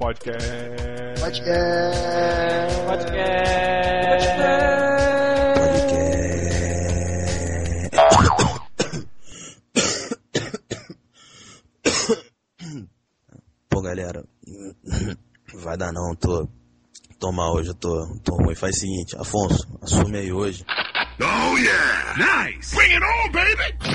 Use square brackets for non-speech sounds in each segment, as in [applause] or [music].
Podcast. Podcast. Pô, galera, vai dar não, tô, tô mal hoje, eu tô, tô ruim. Faz o seguinte, Afonso, assume aí hoje. Oh yeah! Nice! Bring it on, baby!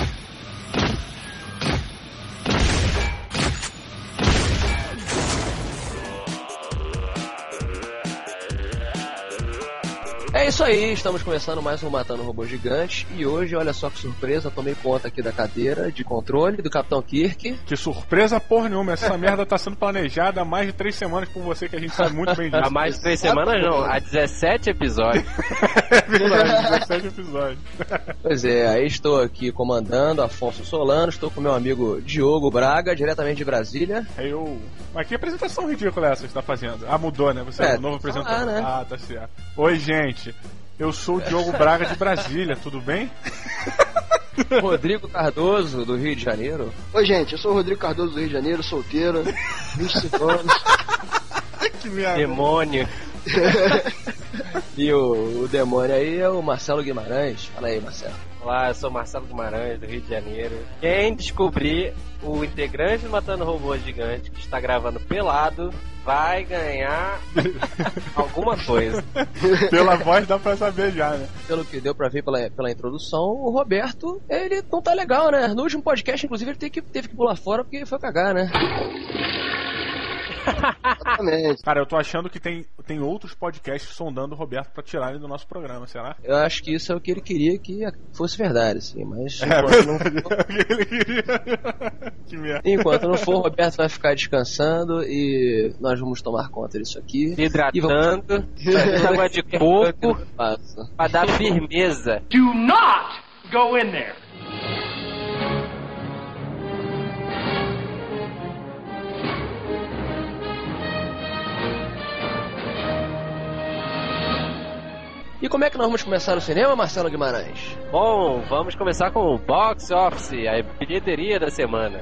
É isso aí, estamos começando mais um Matando Robô Gigante e hoje, olha só que surpresa, tomei conta aqui da cadeira de controle do Capitão Kirk. Que surpresa porra nenhuma, essa [laughs] merda tá sendo planejada há mais de três semanas por você, que a gente sabe muito bem disso. Há mais de três semanas não, há 17 episódios. [laughs] é verdade, 17 episódios. [laughs] Pois é, aí estou aqui comandando Afonso Solano, estou com meu amigo Diogo Braga, diretamente de Brasília. Aí eu. Mas que apresentação ridícula é essa que você tá fazendo? Ah, mudou, né? Você é, É, o novo tá apresentador. né? Ah, tá certo. Oi, gente. Eu sou o Diogo Braga de Brasília, tudo bem? [laughs] Rodrigo Cardoso, do Rio de Janeiro. Oi, gente, eu sou o Rodrigo Cardoso do Rio de Janeiro, solteiro, 25 anos. [laughs] Que merda. Demônio. [laughs] E o, o demônio aí é o Marcelo Guimarães. Fala aí, Marcelo. Olá, eu sou Marcelo Guimarães, do Rio de Janeiro. Quem descobrir o integrante do Matando Robô Gigante que está gravando pelado vai ganhar [laughs] alguma coisa. Pela voz dá pra saber já, né? Pelo que deu pra ver pela, pela introdução, o Roberto, ele não tá legal, né? No último podcast, inclusive, ele teve que, teve que pular fora porque foi cagar, né? Exatamente. Cara, eu tô achando que tem, tem outros podcasts sondando o Roberto pra tirar ele do nosso programa, será? Eu acho que isso é o que ele queria que fosse verdade, assim, mas É enquanto, não, verdade, é que ele queria. [laughs] que merda. enquanto não for, o Roberto vai ficar descansando e nós vamos tomar conta disso aqui. Hidratando, fazendo [laughs] água de coco pra dar firmeza. Do not go in there. E como é que nós vamos começar o cinema, Marcelo Guimarães? Bom, vamos começar com o Box Office, a bilheteria da semana.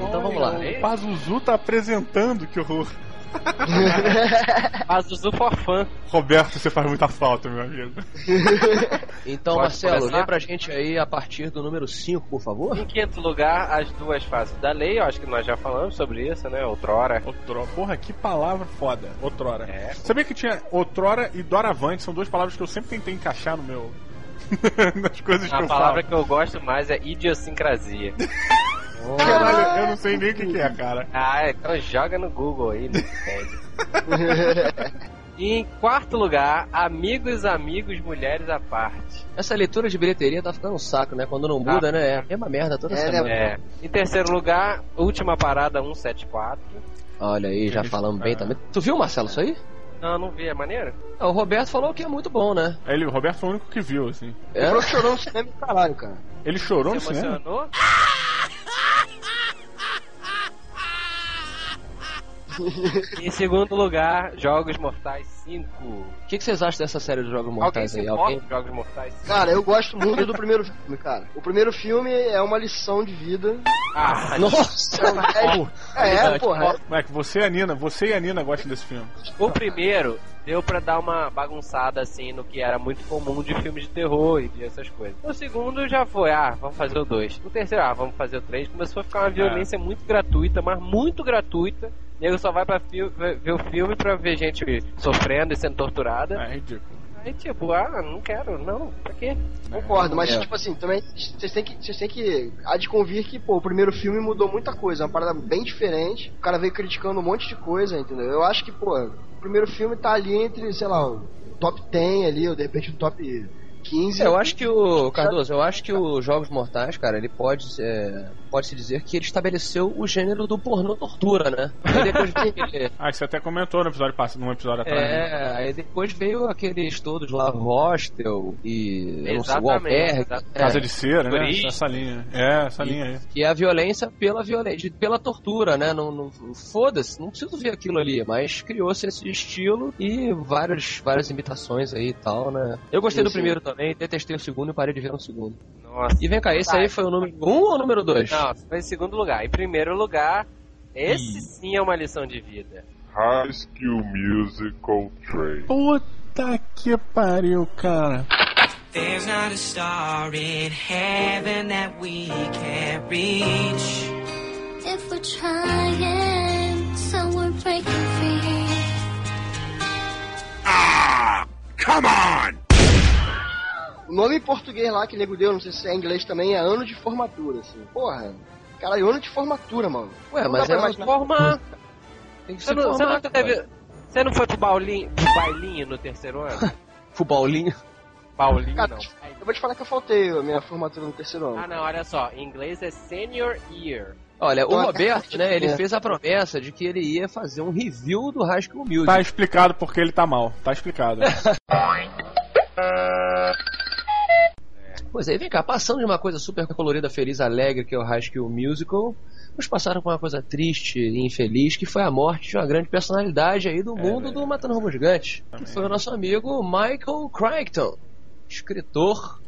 Então vamos lá. O Pazuzu tá apresentando, que horror. [laughs] Pazuzu for fã. Roberto, você faz muita falta, meu amigo. [laughs] Então, Pode Marcelo, começar? lê pra gente aí a partir do número 5, por favor. Em quinto lugar, as duas fases da lei, eu acho que nós já falamos sobre isso, né? Outrora. Outrora. Porra, que palavra foda. Outrora. É. Sabia que tinha outrora e doravante, são duas palavras que eu sempre tentei encaixar no meu. [laughs] nas coisas que A eu palavra falo. que eu gosto mais é idiosincrasia. Caralho, eu não sei nem o que, que é, cara. Ah, então joga no Google aí, Wikipedia. [laughs] E em quarto lugar, amigos, amigos, mulheres à parte. Essa leitura de bilheteria tá ficando um saco, né? Quando não muda, né? É a mesma merda toda É, semana. É. Em terceiro lugar, última parada 174. Olha aí, já falamos bem ah. também. Tu viu, Marcelo, isso aí? Não, não vi, é maneiro? Ah, o Roberto falou que é muito bom, né? Ele, o Roberto foi o único que viu, assim. É? Eu chorou no [laughs] cinema caralho, cara. Ele chorou Se no cinema? emocionou? Em segundo lugar, Jogos Mortais 5. O que, que vocês acham dessa série de Jogos Alguém Mortais se aí? Alguém? Jogos Mortais 5? Cara, eu gosto muito do primeiro filme, cara. O primeiro filme é uma lição de vida. Ah, Nossa! É, é, porra. Moleque, você e a Nina, você e a Nina gostam desse filme. O primeiro deu pra dar uma bagunçada assim no que era muito comum de filmes de terror e de essas coisas. O segundo já foi, ah, vamos fazer o dois. O terceiro, ah, vamos fazer o três. Começou a ficar uma violência muito gratuita, mas muito gratuita. Nego só vai pra fi- ver o filme pra ver gente sofrendo e sendo torturada. É ridículo. Aí tipo, ah, não quero, não, pra quê? Concordo, mas É. tipo assim, também vocês têm que. Vocês têm que. Há de convir que, pô, o primeiro filme mudou muita coisa, é uma parada bem diferente. O cara veio criticando um monte de coisa, entendeu? Eu acho que, pô, o primeiro filme tá ali entre, sei lá, o top 10 ali, ou de repente o top 15. É, eu acho que o. Cardoso, eu acho que o Jogos Mortais, cara, ele pode. é, pode-se dizer que ele estabeleceu o gênero do pornô tortura, né? Aí depois [laughs] veio Ah, você até comentou no episódio passado, num episódio atrás. né? é, aí depois veio aqueles todos lá, Hostel e Albergue, exatamente. é, Casa de cera, né? Essa linha. É, essa linha aí. que é a violência pela violência, pela tortura, né? Não, não- foda-se, não preciso ver aquilo ali, mas criou-se esse estilo e várias, várias imitações aí e tal, né? Eu gostei do primeiro também, detestei o segundo e parei de ver no segundo. Nossa. E vem cá, esse aí foi o número 1 um ou o número 2? Não, foi em segundo lugar. Em primeiro lugar, esse sim é uma lição de vida. High School Musical 3. Puta que pariu, cara. There's not a star in heaven that we can't reach. If we're trying, so we're breaking free. Ah! Come on! O nome em português lá que nego deu, não sei se é em inglês também, é ano de formatura, assim. Porra, caralho, ano de formatura, mano. Ué, Não mas é imaginar. Formar. Tem que Você ser não, você não teve. cara. Você não foi pro bailinho, pro bailinho no terceiro ano? [laughs] Futebolinho. Baulinho Cara, não. eu vou te falar que eu faltei a minha formatura no terceiro ano. Ah não, olha só, em inglês é senior year. Olha, o Então, Roberto, né, ele é. fez a promessa de que ele ia fazer um review do High School Music. Tá explicado porque ele tá mal. Tá explicado. [laughs] Pois aí, vem cá, passando de uma coisa super colorida, feliz, alegre, que é o High School Musical, vamos passar por uma coisa triste e infeliz, que foi a morte de uma grande personalidade aí do mundo do Matando Robô Gigante, que foi o nosso amigo Michael Crichton, escritor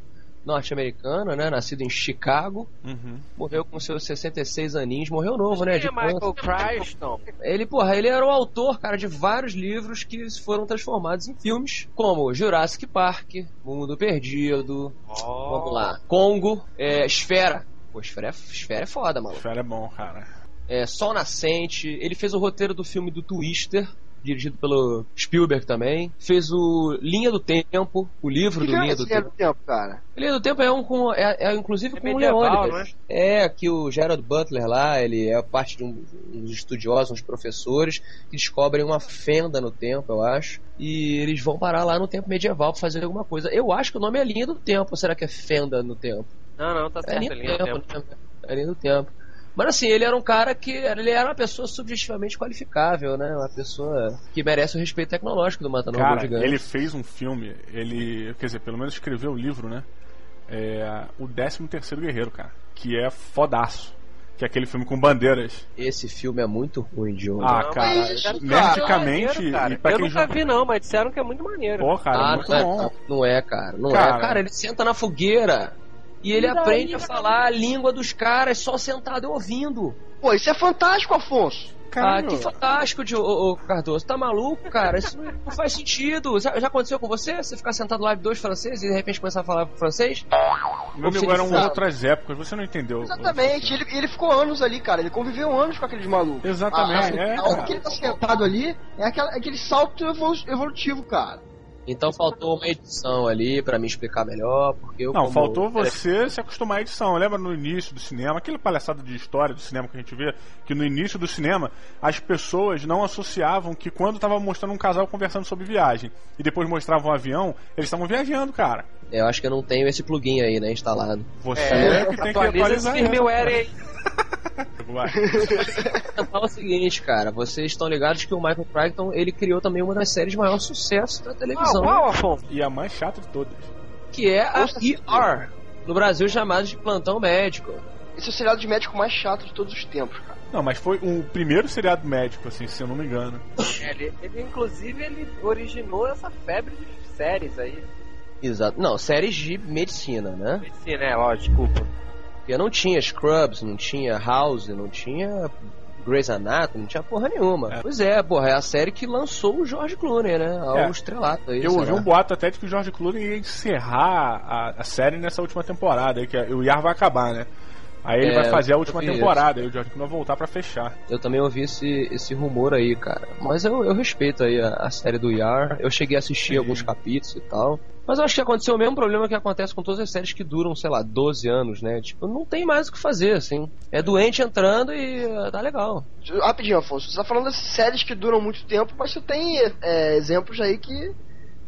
norte-americano, né, nascido em Chicago, Uhum. morreu com seus 66 aninhos, morreu novo, né, de Michael câncer. Crichton? Ele, porra, ele era o autor, cara, de vários livros que foram transformados em filmes, como Jurassic Park, Mundo Perdido, vamos lá, Congo, é, Esfera. Pô, Esfera é, Esfera é foda, mano. Fera é bom, cara. É, Sol Nascente, ele fez o roteiro do filme do Twister, dirigido pelo Spielberg também. Fez o Linha do Tempo, o livro Que do é Linha do Linha Tempo. do tempo, cara? Linha do Tempo é um com. É, é inclusive É com o medieval, Leônidas. É, que o Gerald Butler lá, ele é parte de um, uns estudiosos, uns professores, que descobrem uma fenda no tempo, eu acho. E eles vão parar lá no tempo medieval pra fazer alguma coisa. Eu acho que o nome é Linha do Tempo, ou será que é fenda no tempo? Não, não, tá É certo, linha é linha do tempo, tempo. né? É linha do tempo. Mas assim, ele era um cara que. Ele era uma pessoa subjetivamente qualificável, né? Uma pessoa que merece o respeito tecnológico do Matando Cara, Gigante. ele fez um filme, ele, quer dizer, pelo menos escreveu o livro, né? É, o 13 terceiro Guerreiro, cara, que é fodaço. Que é aquele filme com bandeiras. Esse filme é muito ruim, Diogo. Ah, cara, mas, cara, nerdicamente, Maneiro, cara. e Eu quem nunca joga... vi não, mas disseram que é muito maneiro. Pô, cara, ah, muito não, é, bom. não é, cara. Não Cara. é. Cara, ele senta na fogueira e ele E daí, aprende a falar a língua dos caras só sentado e ouvindo. Pô, isso é fantástico, Afonso. Ah, que fantástico, Dio- ô, ô, Cardoso. Tá maluco, cara? Isso não, faz sentido. Já, já aconteceu com você? Você ficar sentado lá de dois franceses e de repente começar a falar francês? Meu amigo, eram seja, outras épocas, você não entendeu. Exatamente, ele, ele ficou anos ali, cara. Ele conviveu anos com aqueles malucos. Exatamente, A, a, é, a hora que ele tá sentado ali é aquela- aquele salto evolu- evolutivo, cara. Então faltou uma edição ali pra me explicar melhor, porque eu Não, faltou você se acostumar à edição. Lembra no início do cinema, aquela palhaçada de história do cinema que a gente vê, que no início do cinema as pessoas não associavam que quando tava mostrando um casal conversando sobre viagem e depois mostravam um avião, eles estavam viajando, cara. Eu acho que eu não tenho esse plugin aí, né, instalado. Você É, é, que tem que atualiza esse atualizar isso. firmware aí. Vai. Fala o seguinte, cara, vocês estão ligados que o Michael Crichton, ele criou também uma das séries de maior sucesso da Ah, televisão, uau, Afonso. E a mais chata de todas. que é a ER, no Brasil chamada de Plantão Médico. Esse é o seriado de médico mais chato de todos os tempos, cara. Não, mas foi o primeiro seriado médico, assim, se eu não me engano. Ele, ele, inclusive, ele originou essa febre de séries aí. Exato. Não, séries de medicina, né? Sim, né? Lógico, desculpa. Porque não tinha Scrubs, não tinha House, não tinha Grey's Anatomy, não tinha porra nenhuma. É. Pois é, porra, é a série que lançou o George Clooney, né? Ao É. estrelato aí. Eu sei ouvi um boato até de que o George Clooney ia encerrar a, a série nessa última temporada, aí que o Yar vai acabar, né? Aí ele É, vai fazer a última temporada, aí o George Clooney vai voltar pra fechar. Eu também ouvi esse, esse rumor aí, cara. Mas eu, eu respeito aí a, a série do Yar. Eu cheguei a assistir Sim. alguns capítulos e tal. Mas eu acho que aconteceu o mesmo problema que acontece com todas as séries que duram, sei lá, 12 anos, né? Tipo, não tem mais o que fazer, assim. É doente entrando e uh, tá legal. Rapidinho, Afonso, você tá falando dessas séries que duram muito tempo, mas você tem é, exemplos aí que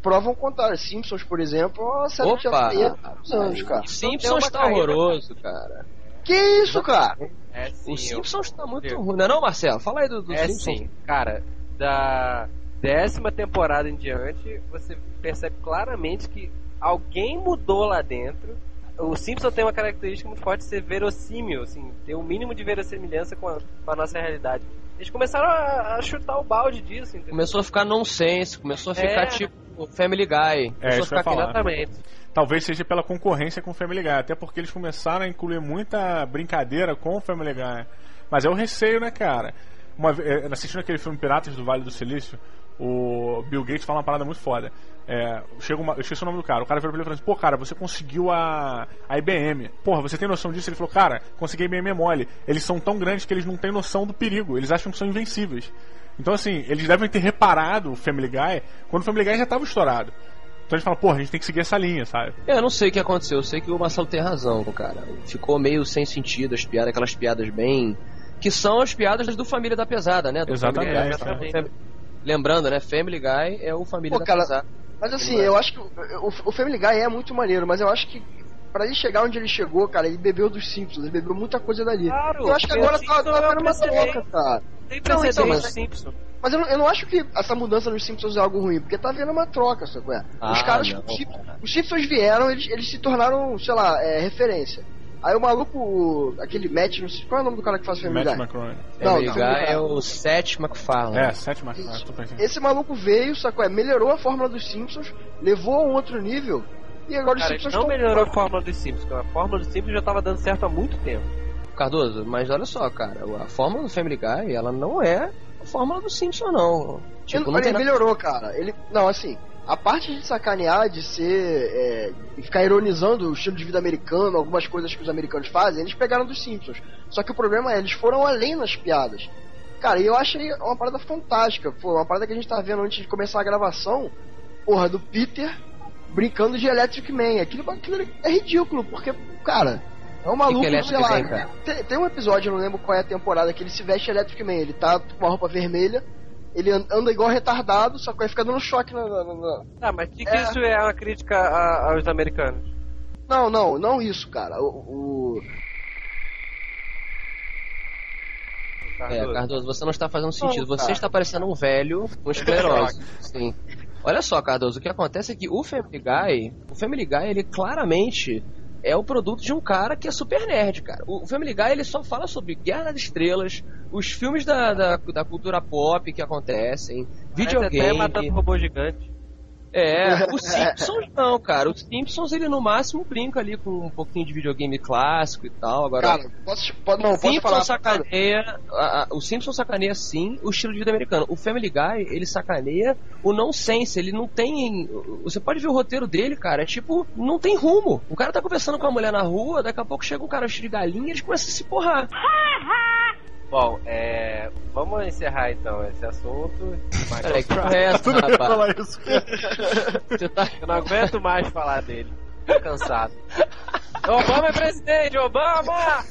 provam o contrário. Simpsons, por exemplo, é uma série que já Opa! aí há muitos anos, cara. Simpsons uma tá horroroso, cara. Que isso, cara? É sim. O Simpsons eu- tá muito ruim, não é não, Marcelo? Fala aí do, do É Simpsons. sim, cara, da décima temporada em diante, você percebe claramente que alguém mudou lá dentro. O Simpson tem uma característica muito forte de ser verossímil, assim, ter o mínimo de verossimilhança com a, com a nossa realidade. Eles começaram a, a chutar o balde disso, entendeu? Começou a ficar nonsense, começou a ficar É. tipo Family Guy. É, isso que eu a ficar falar. Exatamente. Talvez seja pela concorrência com o Family Guy, até porque eles começaram a incluir muita brincadeira com o Family Guy. Mas é o receio, né, cara? uma, é, assistindo aquele filme Piratas do Vale do Silício, o Bill Gates fala uma parada muito foda. É, chega uma, eu esqueci o nome do cara. O cara virou pra ele e falou assim: Pô, cara, você conseguiu a, a IBM. Porra, você tem noção disso? Ele falou: Cara, consegui a IBM é mole. Eles são tão grandes que eles não têm noção do perigo. Eles acham que são invencíveis. Então, assim, eles devem ter reparado o Family Guy quando o Family Guy já estava estourado. Então a gente fala: Porra, a gente tem que seguir essa linha, sabe? Eu não sei o que aconteceu, eu sei que o Marcelo tem razão, cara. Ficou meio sem sentido as piadas, aquelas piadas bem. Que são as piadas do Família da Pesada, né? Do Exatamente, Family Guy. exatamente. Fam- Lembrando, né? Family Guy é o Família Pô, da cara, Pesada. Mas assim, eu acho que o, o, o Family Guy é muito maneiro, mas eu acho que pra ele chegar onde ele chegou, cara, ele bebeu dos Simpsons, ele bebeu muita coisa dali. Claro, eu acho que agora os tá, Simpsons tá é uma precedente. troca, cara. Tem Não, precedente então, mas- Simpsons. Mas eu não, eu não acho que essa mudança nos Simpsons é algo ruim, porque tá vendo uma troca, sabe? qual é? Os Ah, caras, não, os, Sim- cara. os Simpsons vieram, eles, eles se tornaram, sei lá, é, referência. Aí o maluco, aquele Matt, não sei, qual é o nome do cara que faz o Family Matt Guy? McCrory. Não, Family não, Guy Family Guy. é o Seth MacFarlane. É, sétima. Ah, tô pensando. Esse maluco veio, sacou? É, melhorou a fórmula dos Simpsons, levou a um outro nível, e agora os Cara, ele Simpsons não tão- melhorou a fórmula dos Simpsons, porque a fórmula dos Simpsons já tava dando certo há muito tempo. Cardoso, mas olha só, cara, a fórmula do Family Guy, ela não é a fórmula do Simpson, não. Tipo, Ele, não ele nada... melhorou, cara. Ele, não, assim, a parte de sacanear, de ser. É, e ficar ironizando o estilo de vida americano, algumas coisas que os americanos fazem, eles pegaram dos Simpsons. Só que o problema é, eles foram além nas piadas. Cara, e eu achei uma parada fantástica. Foi uma parada que a gente tá vendo antes de começar a gravação. Porra, do Peter brincando de Electric Man. Aquilo, aquilo é ridículo, porque, cara. É um maluco, que é sei lá. Tem, tem um episódio, eu não lembro qual é a temporada, que ele se veste Electric Man. Ele tá com uma roupa vermelha, ele an- anda igual retardado, só que vai ficar dando choque na. na- na- Ah, mas que, que É. isso é uma crítica a- aos americanos? Não, não, não isso, cara. O. o- É, Cardoso, você não está fazendo sentido. Não, você está parecendo um velho com esclerose. [laughs] Sim. Olha só, Cardoso, o que acontece é que o Family Guy, o Family Guy, ele claramente é o produto de um cara que é super nerd, cara. O Family Guy, ele só fala sobre Guerra das Estrelas, os filmes da, da, da cultura pop que acontecem, Parece até videogame. matando robô gigante. É, [laughs] os Simpsons não, cara. Os Simpsons, ele no máximo brinca ali com um pouquinho de videogame clássico e tal. Agora, Cara, posso, pode, não, o posso Simpson falar. sacaneia. a- a- o Simpson sacaneia sim o estilo de vida americano. O Family Guy, ele sacaneia o nonsense. Ele não tem. Você pode ver o roteiro dele, cara. É tipo, não tem rumo. O cara tá conversando com a mulher na rua, daqui a pouco chega um cara vestido de galinha e eles começam a se porrar. Bom, é. Vamos encerrar então esse assunto. Peraí, que porra é [laughs] essa, rapaz? falar isso. [laughs] Você tá. Eu não aguento mais falar dele. Tô cansado. [laughs] Obama é presidente, Obama!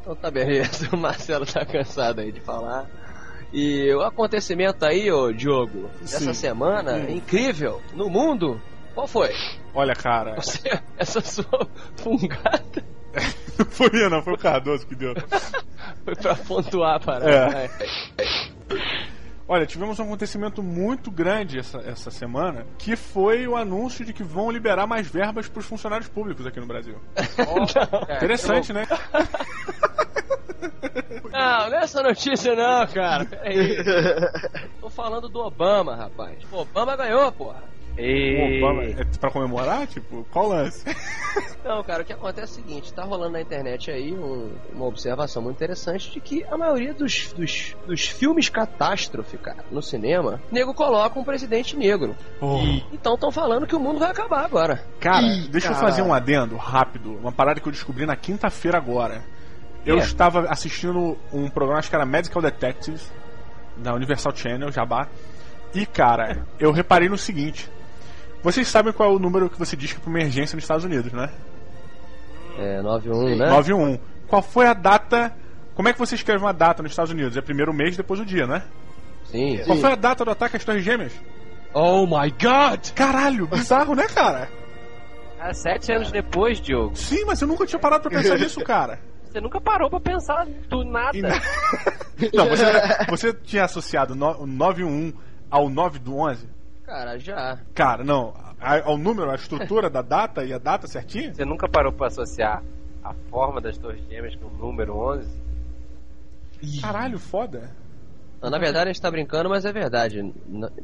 Então tá beleza, o Marcelo tá cansado aí de falar. E o acontecimento aí, ô Diogo, dessa Sim. semana, Hum. incrível, no mundo, qual foi? Olha, cara. Você, essa sua fungada [laughs] Não foi minha, não, foi o Cardoso que deu. [laughs] foi pra pontuar a parada. É. Olha, tivemos um acontecimento muito grande essa, essa semana, que foi o anúncio de que vão liberar mais verbas para os funcionários públicos aqui no Brasil. [laughs] É, Interessante, né? Não, não é essa notícia não, cara. Peraí. Tô falando do Obama, rapaz. O Obama ganhou, porra. E... É pra comemorar? Tipo, qual lance? [laughs] Não, cara, o que acontece é o seguinte, tá rolando na internet aí um- uma observação muito interessante de que a maioria dos, dos, dos filmes catástrofe, cara, no cinema, nego coloca um presidente negro. Oh. Então estão falando que o mundo vai acabar agora. Cara, Ih, deixa eu fazer um adendo rápido, uma parada que eu descobri na quinta-feira agora. Eu É. estava assistindo um programa, acho que era Medical Detectives, da Universal Channel, Jabá. E, cara, eu reparei no seguinte. Vocês sabem qual é o número que você diz que é pra emergência nos Estados Unidos, né? É, 91, né? 91. Qual foi a data... Como é que você escreve uma data nos Estados Unidos? É primeiro o mês, depois o dia, né? Sim. Qual foi a data do ataque às Torres Gêmeas? Oh my god! Caralho, bizarro, né, cara? Ah, sete anos depois, Diogo, Sim, mas eu nunca tinha parado pra pensar nisso, cara. você nunca parou pra pensar do nada. Na- [laughs] Não, você, você tinha associado no- o 91 ao 9 do 11? Cara, já. Cara, não. Ao número, a estrutura da data e a data certinha? Você nunca parou pra associar a forma das torres gêmeas com o número 11? Caralho, foda. Não, na verdade a gente tá brincando, mas é verdade.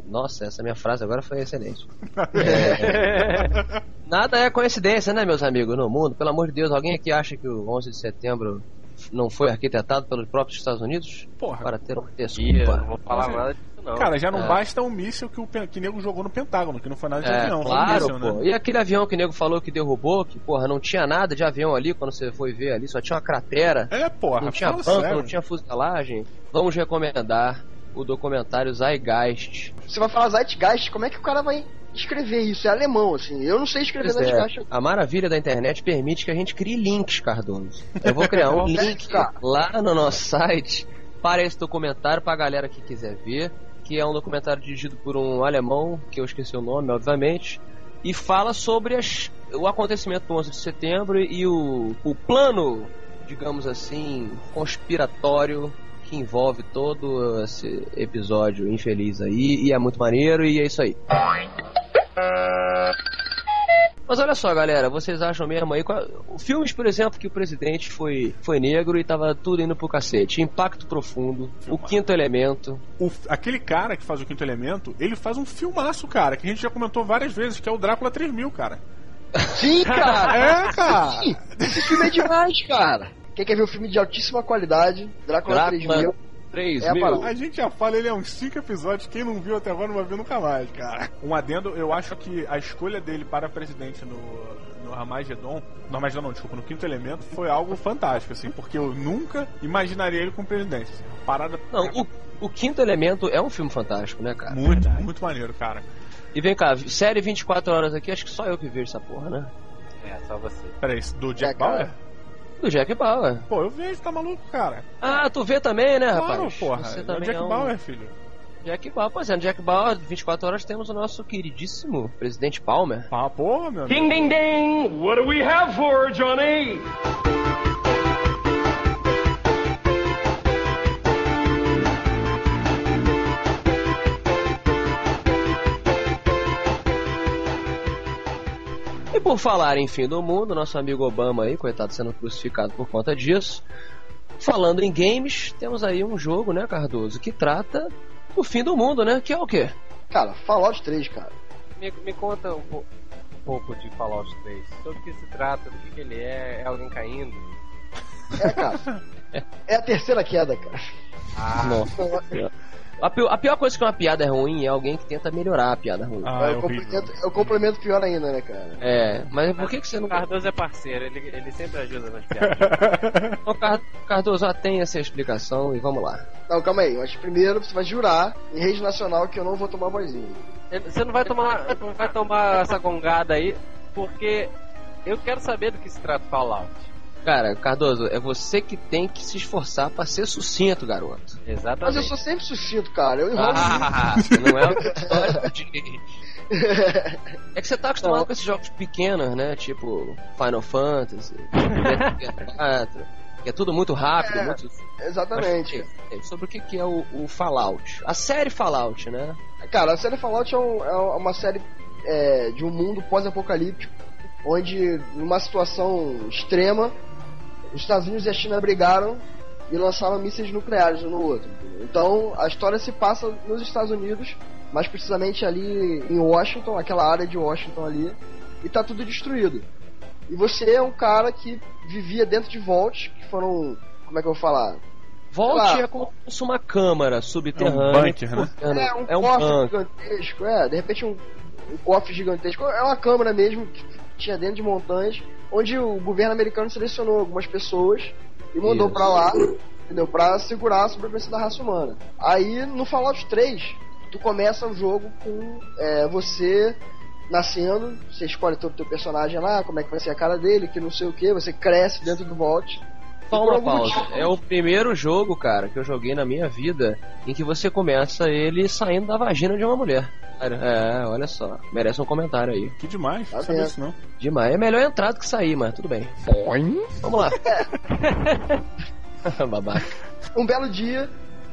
Nossa, essa minha frase agora foi excelente. [laughs] É. Nada é coincidência, né, meus amigos, no mundo. Pelo amor de Deus, alguém aqui acha que o 11 de setembro não foi arquitetado pelos próprios Estados Unidos? Porra. Para ter uma Ih, desculpa. eu não vou falar nada disso, não. Cara, já não É. basta um míssil que o que nego jogou no Pentágono, que não foi nada de É, avião, claro, foi um míssil, pô. né? E aquele avião que o nego falou que derrubou, que, porra, não tinha nada de avião ali quando você foi ver ali, só tinha uma cratera. É, porra, não tinha banco, sério. não tinha fuselagem. Vamos recomendar o documentário Zeitgeist. Você vai falar Zeitgeist, como é que o cara vai escrever isso? É alemão, assim. Eu não sei escrever Pois é, Zeitgeist. a maravilha da internet permite que a gente crie links, Cardoso. Eu vou criar [laughs] um link lá no nosso site para esse documentário, para a galera que quiser ver, que é um documentário dirigido por um alemão, que eu esqueci o nome, obviamente, e fala sobre as- o acontecimento do 11 de setembro e o, o plano, digamos assim, conspiratório que envolve todo esse episódio infeliz aí, e é muito maneiro, e é isso aí. Mas olha só, galera, vocês acham mesmo aí. qual- Filmes, por exemplo, que o presidente foi, foi negro e tava tudo indo pro cacete. Impacto Profundo, O Quinto Elemento. O- aquele cara que faz o quinto elemento, ele faz um filmaço, cara, que a gente já comentou várias vezes, que é o Drácula 3000, cara. Sim, [laughs] cara! É, cara! Sim, esse filme é demais, cara. Quem quer ver um filme de altíssima qualidade, Drácula, Drácula 3000. 3 É a mil. parada. A gente já fala, ele é uns 5 episódios. Quem não viu até agora não vai ver nunca mais, cara. Um adendo, eu acho que a escolha dele para presidente no, no Armagedon, no Armagedon não, desculpa, no Quinto Elemento, foi algo fantástico, assim, porque eu nunca imaginaria ele como presidente. Parada Não, o, o Quinto Elemento é um filme fantástico, né, cara? muito, muito maneiro, cara. E vem cá, série 24 horas aqui, acho que só eu que vejo essa porra, né? É, só você. Peraí, do Jack É, cara. Do Jack Bauer. Pô, eu vejo, tá maluco, cara. Ah, tu vê também, né, Claro, rapaz? porra. Você É o também Jack é um... Bauer, filho. Jack Bauer, pois é, no Jack Bauer, 24 horas temos o nosso queridíssimo presidente Palmer. Ah, porra, meu amigo. Ding, ding, ding! What do we have for Johnny? E por falar em fim do mundo, nosso amigo Obama aí, coitado, sendo crucificado por conta disso. Falando em games, temos aí um jogo, né, Cardoso, que trata do fim do mundo, né? Que é o quê? Cara, Fallout 3, cara. Me, me conta um, po- um pouco de Fallout 3. Sobre o que se trata, do que, que ele é, é alguém caindo? É, cara. [laughs] É a terceira queda, cara. Ah, Nossa. A pior, a pior coisa que uma piada é ruim é alguém que tenta melhorar a piada ruim. Ah, é é, o complemento, é o complemento pior ainda, né, cara? É, mas por que, que você não. o Cardoso é parceiro, ele, ele sempre ajuda nas piadas. [laughs] Então, Car- Cardoso, já tem essa explicação e vamos lá. Não, calma aí. Mas primeiro você vai jurar em rede nacional que eu não vou tomar vozinho. Você não vai tomar, não vai tomar essa gongada aí, porque eu quero saber do que se trata Fallout. Cara, Cardoso, é você que tem que se esforçar pra ser sucinto, garoto. Mas eu Exatamente. sou sempre sucinto, cara. Eu enrolo Ah, não é história de. [laughs] É que você tá acostumado Não. com esses jogos pequenos, né? Tipo Final Fantasy, 4, que é tudo muito rápido, É, muito. Exatamente. Mas, é, sobre o que, que é o, o Fallout? A série Fallout, né? Cara, a série Fallout é, um- é uma série é, de um mundo pós-apocalíptico, onde, numa situação extrema, os Estados Unidos e a China brigaram e lançaram mísseis nucleares um no outro. entendeu? Então, a história se passa nos Estados Unidos, mais precisamente ali em Washington, aquela área de Washington ali, e tá tudo destruído. E você é um cara que vivia dentro de Vault, que foram. Como é que eu vou falar? Vault é como se fosse uma câmara subterrânea. É um bunker, né? É um, é um cofre bunker. gigantesco, é, de repente um, um cofre gigantesco. É uma câmara mesmo que tinha dentro de montanhas, onde o governo americano selecionou algumas pessoas e mandou pra lá, entendeu? Pra segurar a sobrevivência da raça humana. Aí no Fallout 3, tu começa o jogo com é, você nascendo, você escolhe todo o teu personagem lá, como é que vai ser a cara dele, que não sei o que, você cresce dentro do Vault. Só uma pausa. motivo- É o primeiro jogo, cara, que eu joguei na minha vida em que você começa ele saindo da vagina de uma mulher. Cara, É, olha só. Merece um comentário aí. Que demais, Tá não sabia isso não. Demais. É melhor entrar do que sair, mas tudo bem. Vamos lá. [laughs] Babaca. Um belo dia,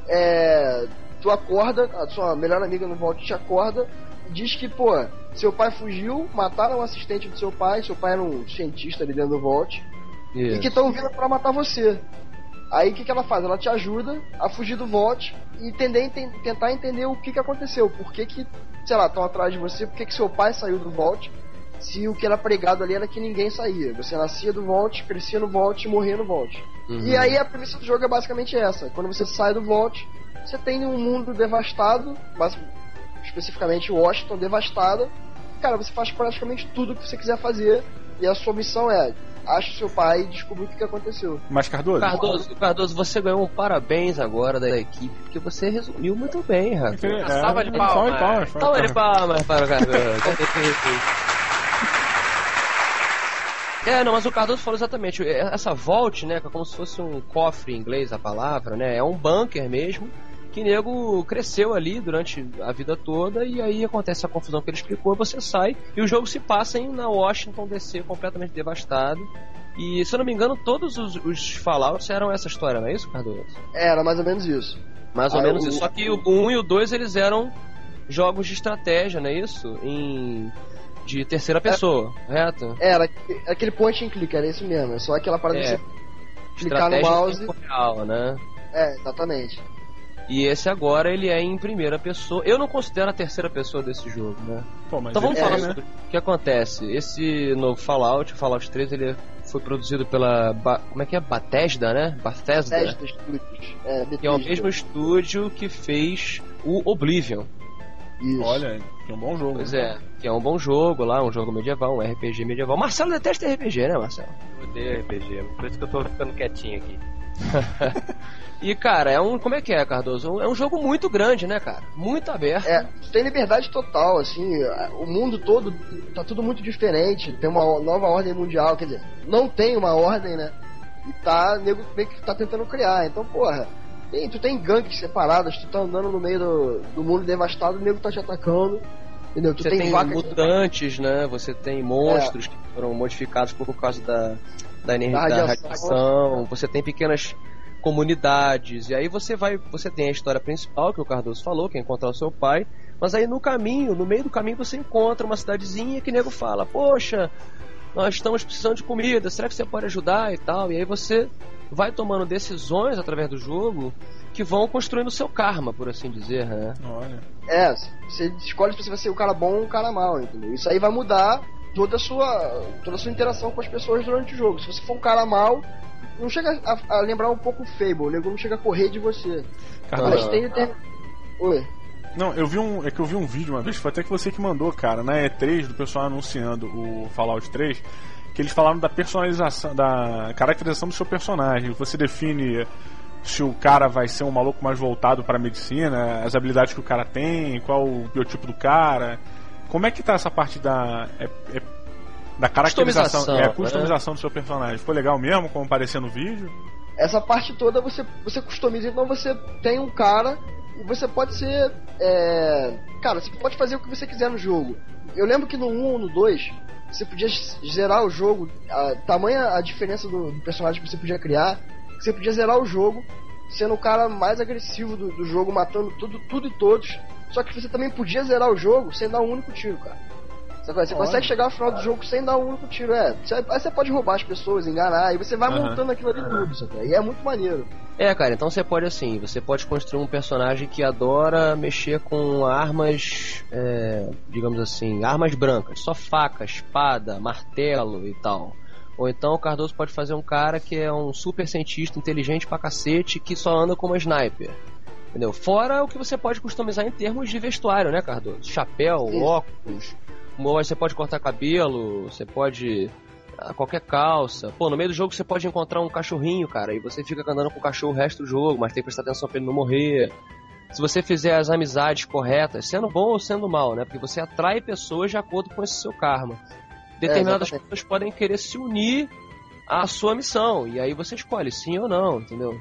é, tu acorda, a sua melhor amiga no Vault te acorda e diz que, pô, seu pai fugiu, mataram o assistente do seu pai, seu pai era um cientista ali dentro do Vault, e Isso. que estão vindo pra matar você. Aí o que, que ela faz? Ela te ajuda a fugir do Vault e entender, enten- tentar entender o que, que aconteceu, por que que, sei lá, estão atrás de você, por que seu pai saiu do Vault se o que era pregado ali era que ninguém saía. Você nascia do Vault, crescia no Vault e morria no Vault. Uhum. E aí a premissa do jogo é basicamente essa. Quando você sai do Vault, você tem um mundo devastado, mas especificamente Washington devastada. Cara, você faz praticamente tudo que você quiser fazer e a sua missão é ache seu pai e descobrir o que, que aconteceu. Mas Cardoso, Cardoso, Cardoso, você ganhou um parabéns agora da equipe, porque você resumiu muito bem, rapaz. É, salva de é, palmas. salva de palmas, salva Salva de de palmas para o Cardoso. [laughs] É, não, mas o Cardoso falou exatamente. Essa vault, né, que é como se fosse um cofre em inglês a palavra, né? É um bunker mesmo. Que nego cresceu ali durante a vida toda e aí acontece a confusão que ele explicou, você sai e o jogo se passa em na Washington DC completamente devastado. E se eu não me engano, todos os, os Fallouts eram essa história, não é isso, Cardoso? Era mais ou menos isso. Mais ou Ah, menos isso. Só que o 1 e o 2 eles eram jogos de estratégia, não é isso? Em de terceira pessoa, correto? Era aquele- point and click, era isso mesmo. É só aquela parada É. de você clicar no mouse. real, né? É, exatamente. E esse agora ele é em primeira pessoa. Eu não considero a terceira pessoa desse jogo, né? Pô, mas Então vamos ele falar tem, sobre o que acontece. Esse novo Fallout, o Fallout 3, ele foi produzido pela Ba- como é que é? Bethesda, né? Bethesda. Bethesda Studios. É, Que é o Bethesda. mesmo estúdio que fez o Oblivion. Isso. Olha, que é um bom jogo. Pois é, que é um bom jogo lá, um jogo medieval, um RPG medieval. Marcelo detesta RPG, né, Marcelo? Eu odeio RPG, por isso que eu tô ficando quietinho aqui. [laughs] E, cara, é um. Como é que é, Cardoso? É um jogo muito grande, né, cara? Muito aberto. É, tu tem liberdade total, assim, o mundo todo tá tudo muito diferente, tem uma nova ordem mundial, quer dizer, não tem uma ordem, né? E tá, nego meio que tá tentando criar, então, porra, tem, tu tem gangues separadas, tu tá andando no meio do, do mundo devastado, o nego tá te atacando, entendeu? Tu Você tem, vacas- mutantes, né? Você tem monstros que foram modificados por causa da, da energia Da da radiação. radiação. Você tem pequenas comunidades. E aí você vai. Você tem a história principal que o Cardoso falou, que é encontrar o seu pai. Mas aí no caminho, no meio do caminho, você encontra uma cidadezinha que o nego fala, poxa, nós estamos precisando de comida, será que você pode ajudar e tal? E aí você vai tomando decisões através do jogo que vão construindo o seu karma, por assim dizer, né? Olha. É, você escolhe se você vai ser o cara bom ou o cara mal, entendeu? Isso aí vai mudar toda a sua, toda a sua interação com as pessoas durante o jogo. Se você for um cara mal, não chega a, a lembrar um pouco o Fable, o nego não chega a correr de você. Cardoso. Mas tem, tem... Oi. Não, eu vi um. É que eu vi um vídeo uma vez, foi até que você que mandou, cara, na E3 do pessoal anunciando o Fallout 3, que eles falaram da personalização, da caracterização do seu personagem. Você define se o cara vai ser um maluco mais voltado para medicina, as habilidades que o cara tem, qual o biotipo do cara. Como é que tá essa parte da. é- é- da caracterização, Customização, é, a né? customização do seu personagem? Foi legal mesmo, como aparecia no vídeo? Essa parte toda você, você customiza, então você tem um cara e você pode ser. é, Cara, você pode fazer o que você quiser no jogo. Eu lembro que no 1 ou no 2, você podia zerar o jogo, a, tamanha a diferença do, do personagem que você podia criar, que você podia zerar o jogo sendo o cara mais agressivo do, do jogo, matando tudo, tudo e todos. Só que você também podia zerar o jogo sem dar um único tiro, cara. Você Olha. consegue chegar ao final do jogo sem dar um único tiro, é. Você, aí você pode roubar as pessoas, enganar, e você vai montando aquilo ali tudo, sabe? E é muito maneiro. É, cara, então você pode assim, você pode construir um personagem que adora mexer com armas, é, digamos assim, armas brancas, só faca, espada, martelo e tal. Ou então o Cardoso pode fazer um cara que é um super cientista inteligente pra cacete que só anda com uma sniper. Entendeu? Fora o que você pode customizar em termos de vestuário, né, Cardoso? Chapéu, Isso. óculos, você pode cortar cabelo, você pode ah, qualquer calça. Pô, no meio do jogo você pode encontrar um cachorrinho, cara, e você fica andando com o cachorro o resto do jogo, mas tem que prestar atenção pra ele não morrer. Se você fizer as amizades corretas, sendo bom ou sendo mal, né? Porque você atrai pessoas de acordo com esse seu karma. Determinadas exatamente. pessoas podem querer se unir à sua missão, e aí você escolhe sim ou não, entendeu?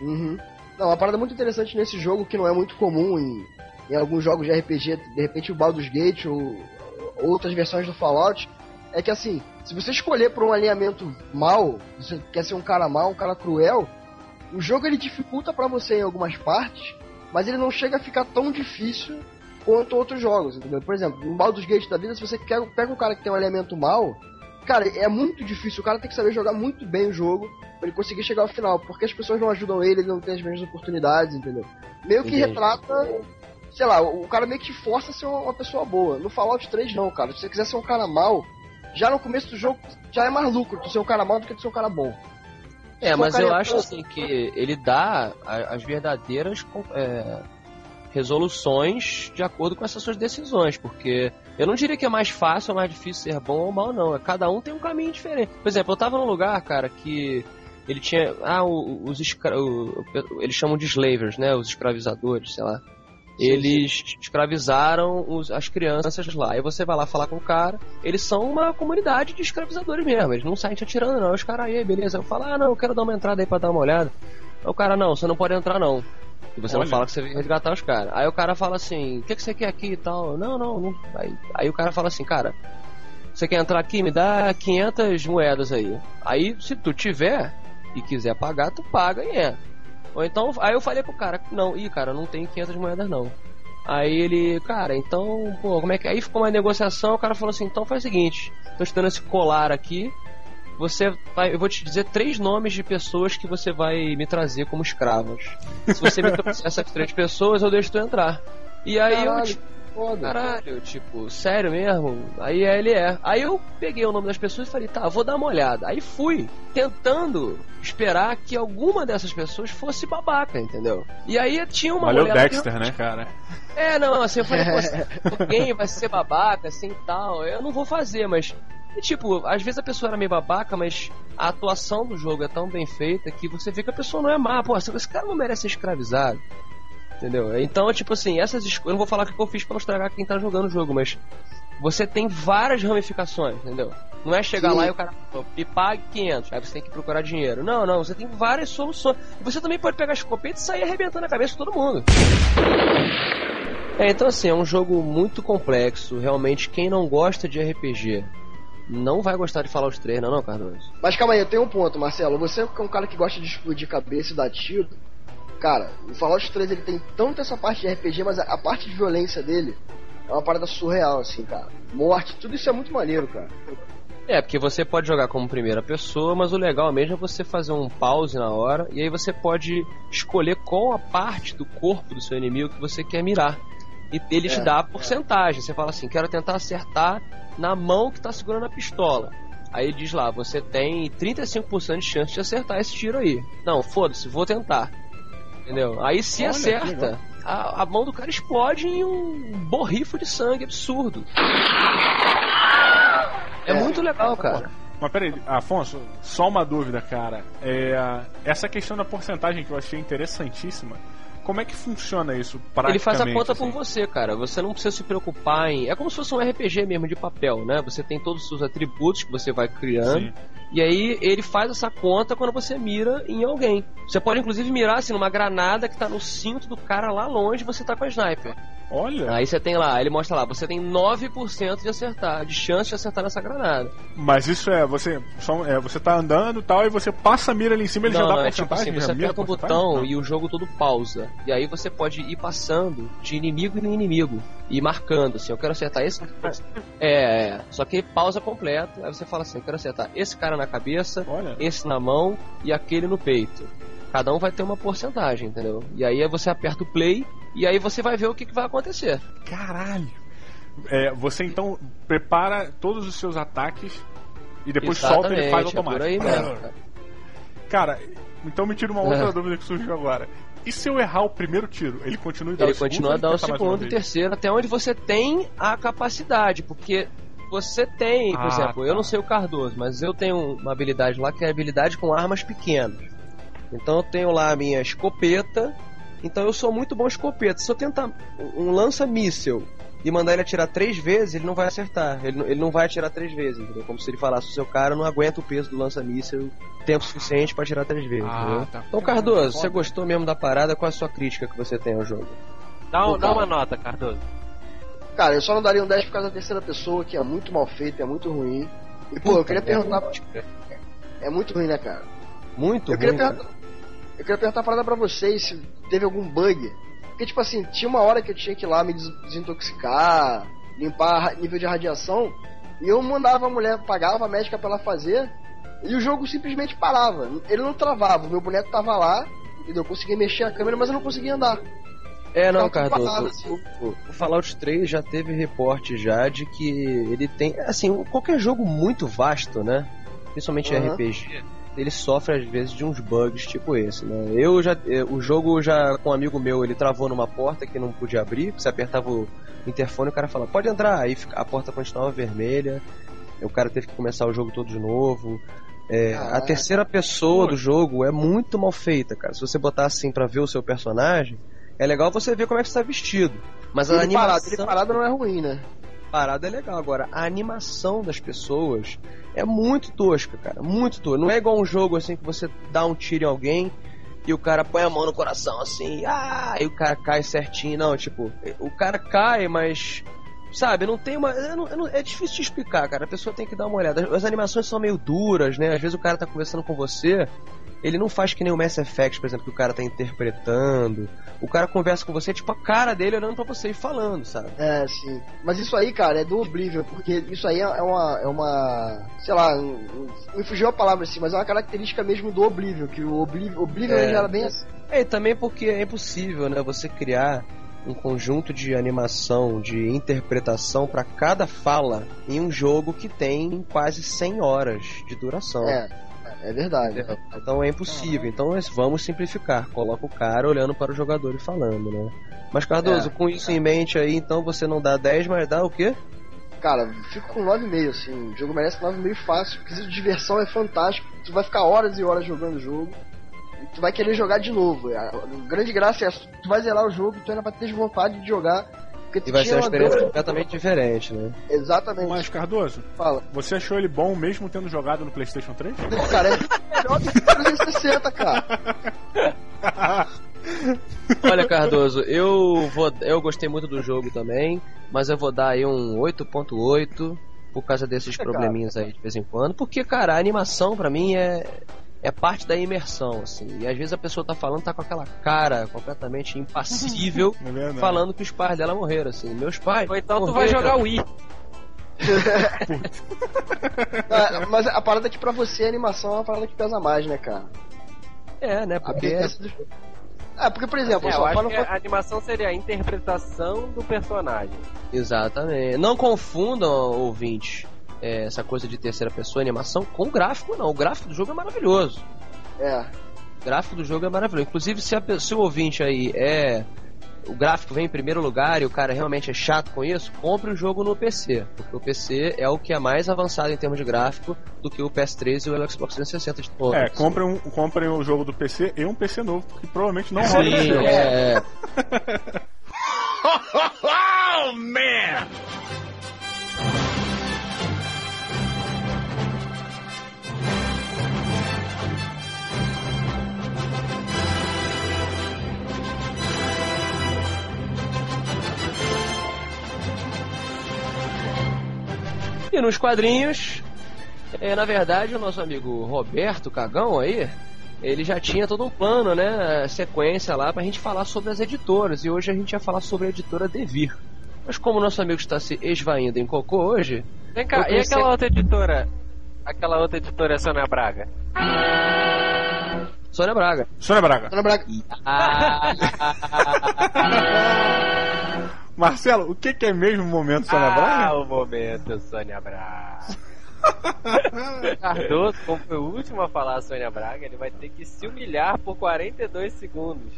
Uhum. Não, uma parada muito interessante nesse jogo que não é muito comum em, em alguns jogos de RPG, de repente o Baldur's Gate ou outras versões do Fallout, é que assim, se você escolher por um alinhamento mal, você quer ser um cara mal, um cara cruel, o jogo ele dificulta pra você em algumas partes, mas ele não chega a ficar tão difícil quanto outros jogos, entendeu? Por exemplo, no Baldur's Gate da vida, se você quer, pega um cara que tem um alinhamento mal, cara, é muito difícil, o cara tem que saber jogar muito bem o jogo pra ele conseguir chegar ao final, porque as pessoas não ajudam ele, ele não tem as mesmas oportunidades, entendeu? Meio que Entendi. retrata, sei lá, o cara meio que te força a ser uma, pessoa boa. No Fallout 3 não, cara. Se você quiser ser um cara mal, já no começo do jogo já é mais lucro tu ser um cara mal do que tu ser um cara bom. É, mas eu acho bom- assim que ele dá as verdadeiras é, resoluções de acordo com essas suas decisões, porque eu não diria que é mais fácil ou mais difícil ser bom ou mal, não. É, Cada um tem um caminho diferente. Por exemplo, eu tava num lugar, cara, que ele tinha. Ah, os escra... o- eles chamam de slavers, né? Os escravizadores, sei lá. Eles escravizaram os- as crianças lá. Aí você vai lá falar com o cara. Eles são uma comunidade de escravizadores mesmo. Eles não saem te atirando, não. Os caras aí, beleza. Eu falo, ah, não, eu quero dar uma entrada aí pra dar uma olhada. Aí o cara, não, você não pode entrar, não. E você não Olha. fala que você veio resgatar os caras. Aí o cara fala assim, o que, que você quer aqui e tal? Não, não, não. Aí, aí o cara fala assim, cara, você quer entrar aqui? Me dá 500 moedas aí. Aí, se tu tiver e quiser pagar, tu paga e entra. Ou então, aí eu falei pro cara, não, ih, cara, não tenho 500 moedas não. Aí ele, cara, então, pô, como é que. Aí ficou uma negociação, o cara falou assim: então faz o seguinte, tô te dando esse colar aqui, você vai, eu vou te dizer três nomes de pessoas que você vai me trazer como escravas. Se você me trouxer [laughs] essas três pessoas, eu deixo tu entrar. E aí eu, Caralho, tipo, foda. caralho, tipo, sério mesmo? Aí ele é. Aí eu peguei o nome das pessoas e falei, tá, vou dar uma olhada. Aí fui, tentando esperar que alguma dessas pessoas fosse babaca, entendeu? E aí tinha uma Valeu mulher lá que- Dexter, né, cara? é, não, assim, eu falei, pô, [laughs] se alguém vai ser babaca, assim e tal, eu não vou fazer, mas. E, tipo, às vezes a pessoa era meio babaca, mas a atuação do jogo é tão bem feita que você vê que a pessoa não é má. Pô, esse cara não merece ser escravizado. Entendeu? Então, tipo assim, essas escolhas. Eu não vou falar o que eu fiz pra não estragar quem tá jogando o jogo, mas você tem várias ramificações, entendeu? Não é chegar Sim. lá e o cara me pague 500, aí você tem que procurar dinheiro. Não, não, você tem várias soluções. E você também pode pegar a escopeta e sair arrebentando a cabeça de todo mundo. É, então assim, é um jogo muito complexo. Realmente, quem não gosta de RPG não vai gostar de falar os três, não, não, Cardoso? Mas calma aí, eu tenho um ponto, Marcelo. Você que é um cara que gosta de explodir cabeça e dar tiro. Cara, o Fallout 3 ele tem tanto essa parte de RPG, mas a, a parte de violência dele é uma parada surreal, assim, cara. Morte, tudo isso é muito maneiro, cara. É, porque você pode jogar como primeira pessoa, mas o legal mesmo é você fazer um pause na hora e aí você pode escolher qual a parte do corpo do seu inimigo que você quer mirar. E ele te É, dá a porcentagem. Você fala assim: quero tentar acertar na mão que tá segurando a pistola. Aí ele diz lá: você tem 35% de chance de acertar esse tiro aí. Não, foda-se, vou tentar. Entendeu? Aí se Olha, acerta, a, a mão do cara explode em um borrifo de sangue absurdo. É, muito legal, cara. Mas peraí, Afonso, só uma dúvida, cara. É, essa questão da porcentagem que eu achei interessantíssima. Como é que funciona isso? Ele faz a conta assim? por você, cara. Você não precisa se preocupar em. É como se fosse um RPG mesmo de papel, né? Você tem todos os seus atributos que você vai criando. Sim. E aí ele faz essa conta quando você mira em alguém. Você pode inclusive mirar assim numa granada que tá no cinto do cara lá longe você tá com a sniper. Olha, Aí você tem lá, ele mostra lá, você tem 9% de acertar, de chance de acertar nessa granada. mas isso é, você só, é, você tá andando e tal, e você passa a mira ali em cima, ele já não, dá não, é tipo assim, já você aperta um porcentagem? botão Não. e o jogo todo pausa. E aí você pode ir passando de inimigo em inimigo. E marcando, assim, eu quero acertar esse. É, é. Só que pausa completo. Aí você fala assim, eu quero acertar esse cara na cabeça, Olha, esse na mão e aquele no peito. Cada um vai ter uma porcentagem, entendeu? E aí você aperta o play e aí você vai ver o que, que vai acontecer. caralho. É, você então prepara todos os seus ataques e depois solta ele faz Exatamente, é por aí automático. mesmo, cara. Então me tira uma outra dúvida que surgiu agora. E se eu errar o primeiro tiro? Ele continua a dar Ele o segundo, continua a dar o segundo e vez? terceiro, até onde você tem a capacidade, porque você tem, por Ah, exemplo, tá. eu não sei o Cardoso, mas eu tenho uma habilidade lá que é a habilidade com armas pequenas. Então eu tenho lá a minha escopeta, então eu sou muito bom escopeta. Se eu tentar um lança-míssel e mandar ele atirar três vezes, ele não vai acertar. Ele, não- ele não vai atirar três vezes, entendeu? Como se ele falasse, o seu cara não aguenta o peso do lança-míssel tempo suficiente pra atirar três vezes, Ah, entendeu? tá. Então, Cardoso, você gostou mesmo da parada? Qual a sua crítica que você tem ao jogo? Dá, um- dá uma nota, Cardoso. Cara, eu só não daria um 10 por causa da terceira pessoa, que é muito mal feita, é muito ruim. E, pô, eu queria perguntar. É muito ruim, né, cara? Muito Eu queria, ruim. cara. perguntar, eu queria perguntar uma parada pra vocês se teve algum bug. Porque, tipo assim, tinha uma hora que eu tinha que ir lá me des- desintoxicar, limpar nível de radiação, e eu mandava a mulher, pagava a médica pra ela fazer, e o jogo simplesmente parava. Ele não travava, o meu boneco tava lá, entendeu? Eu conseguia mexer a câmera, mas eu não conseguia andar. É, não, parado, Cardoso. assim. O, o Fallout 3 já teve reporte já de que ele tem. Assim, qualquer jogo muito vasto, né? Principalmente Aham. RPG, ele sofre às vezes de uns bugs tipo esse, né? Eu já. eh, O jogo já, com um amigo meu, ele travou numa porta que não podia abrir. Você apertava o interfone e o cara falava, pode entrar. Aí a porta continuava vermelha. O cara teve que começar o jogo todo de novo. É, a Caraca. terceira pessoa do jogo é muito mal feita, cara. Se você botar assim pra ver o seu personagem, é legal você ver como é que você tá vestido. Mas a Ele animação parado, ele parado não é ruim, né? Parada é legal. Agora, a animação das pessoas é muito tosca, cara. Muito tosca. Não é igual um jogo assim que você dá um tiro em alguém e o cara põe a mão no coração assim, ah, e o cara cai certinho. Não, tipo, o cara cai, mas. Sabe, não tem uma. eu não- eu não- é difícil de explicar, cara. A pessoa tem que dar uma olhada. As animações são meio duras, né? Às vezes o cara tá conversando com você, ele não faz que nem o Mass Effect, por exemplo, que o cara tá interpretando. O cara conversa com você, tipo, a cara dele olhando pra você e falando, sabe? É, sim. Mas isso aí, cara, é do Oblivion, porque isso aí é uma. É uma sei lá, me fugiu a palavra assim, mas é uma característica mesmo do Oblivion, que o Oblivion, Oblivion É. ele era bem assim. É, e também porque é impossível, né, você criar um conjunto de animação, de interpretação para cada fala em um jogo que tem quase 100 horas de duração. É, é verdade. Então é impossível. Então nós vamos simplificar. Coloca o cara olhando para o jogador e falando, né? Mas Cardoso, É. com isso em mente aí, então você não dá 10, mas dá o quê? Cara, fico com 9,5, assim. O jogo merece 9,5 fácil. Quesito de diversão é fantástico. Tu vai ficar horas e horas jogando o jogo. Tu vai querer jogar de novo. A grande graça é essa. Tu vai zerar o jogo, tu ainda vai ter vontade de jogar. E vai ser uma experiência completamente diferente, né? Exatamente. Mas, Cardoso, Fala. você achou ele bom mesmo tendo jogado no PlayStation 3? Não, cara, é melhor do que o 360, cara. [laughs] Olha, Cardoso, eu vou, eu gostei muito do jogo também, mas eu vou dar aí um 8.8 por causa desses probleminhas aí de vez em quando, porque cara, a animação pra mim é é parte da imersão, assim. E às vezes a pessoa tá falando, tá com aquela cara completamente impassível, [laughs] É falando que os pais dela morreram, assim. Meus pais. Ou então tu vai jogar Wii. [laughs] Ah, mas a parada é que pra você a animação é uma parada que pesa mais, né, cara? É, né? A Porque. Ah, porque, por exemplo, só eu acho que a animação seria a interpretação do personagem. Exatamente. Não confundam, ouvintes, é, essa coisa de terceira pessoa, animação, com gráfico, não. O gráfico do jogo é maravilhoso. É. O gráfico do jogo é maravilhoso. Inclusive, se, a se o ouvinte aí é. O gráfico vem em primeiro lugar e o cara realmente é chato com isso, compre o jogo no PC. Porque o PC é o que é mais avançado em termos de gráfico do que o PS3 e o Xbox 360 de todos. É, comprem, um, comprem o jogo do PC e um PC novo, porque provavelmente não roda esse Sim, jogo. é. [laughs] oh, man! E nos quadrinhos, é, na verdade, o nosso amigo Roberto Cagão aí, ele já tinha todo um plano, né? Sequência lá pra gente falar sobre as editoras. E hoje a gente ia falar sobre a editora Devir. Mas como o nosso amigo está se esvaindo em cocô hoje. Vem cá, eu e pensei- aquela outra editora? Aquela outra editora é Sônia Braga. Sônia Braga. Sônia Braga. Sônia Braga. Ah, [laughs] Marcelo, o que, que é mesmo o momento Sônia ah, Braga? o momento Sônia Braga. [laughs] Cardoso, como foi o último a falar a Sônia Braga, ele vai ter que se humilhar por 42 segundos.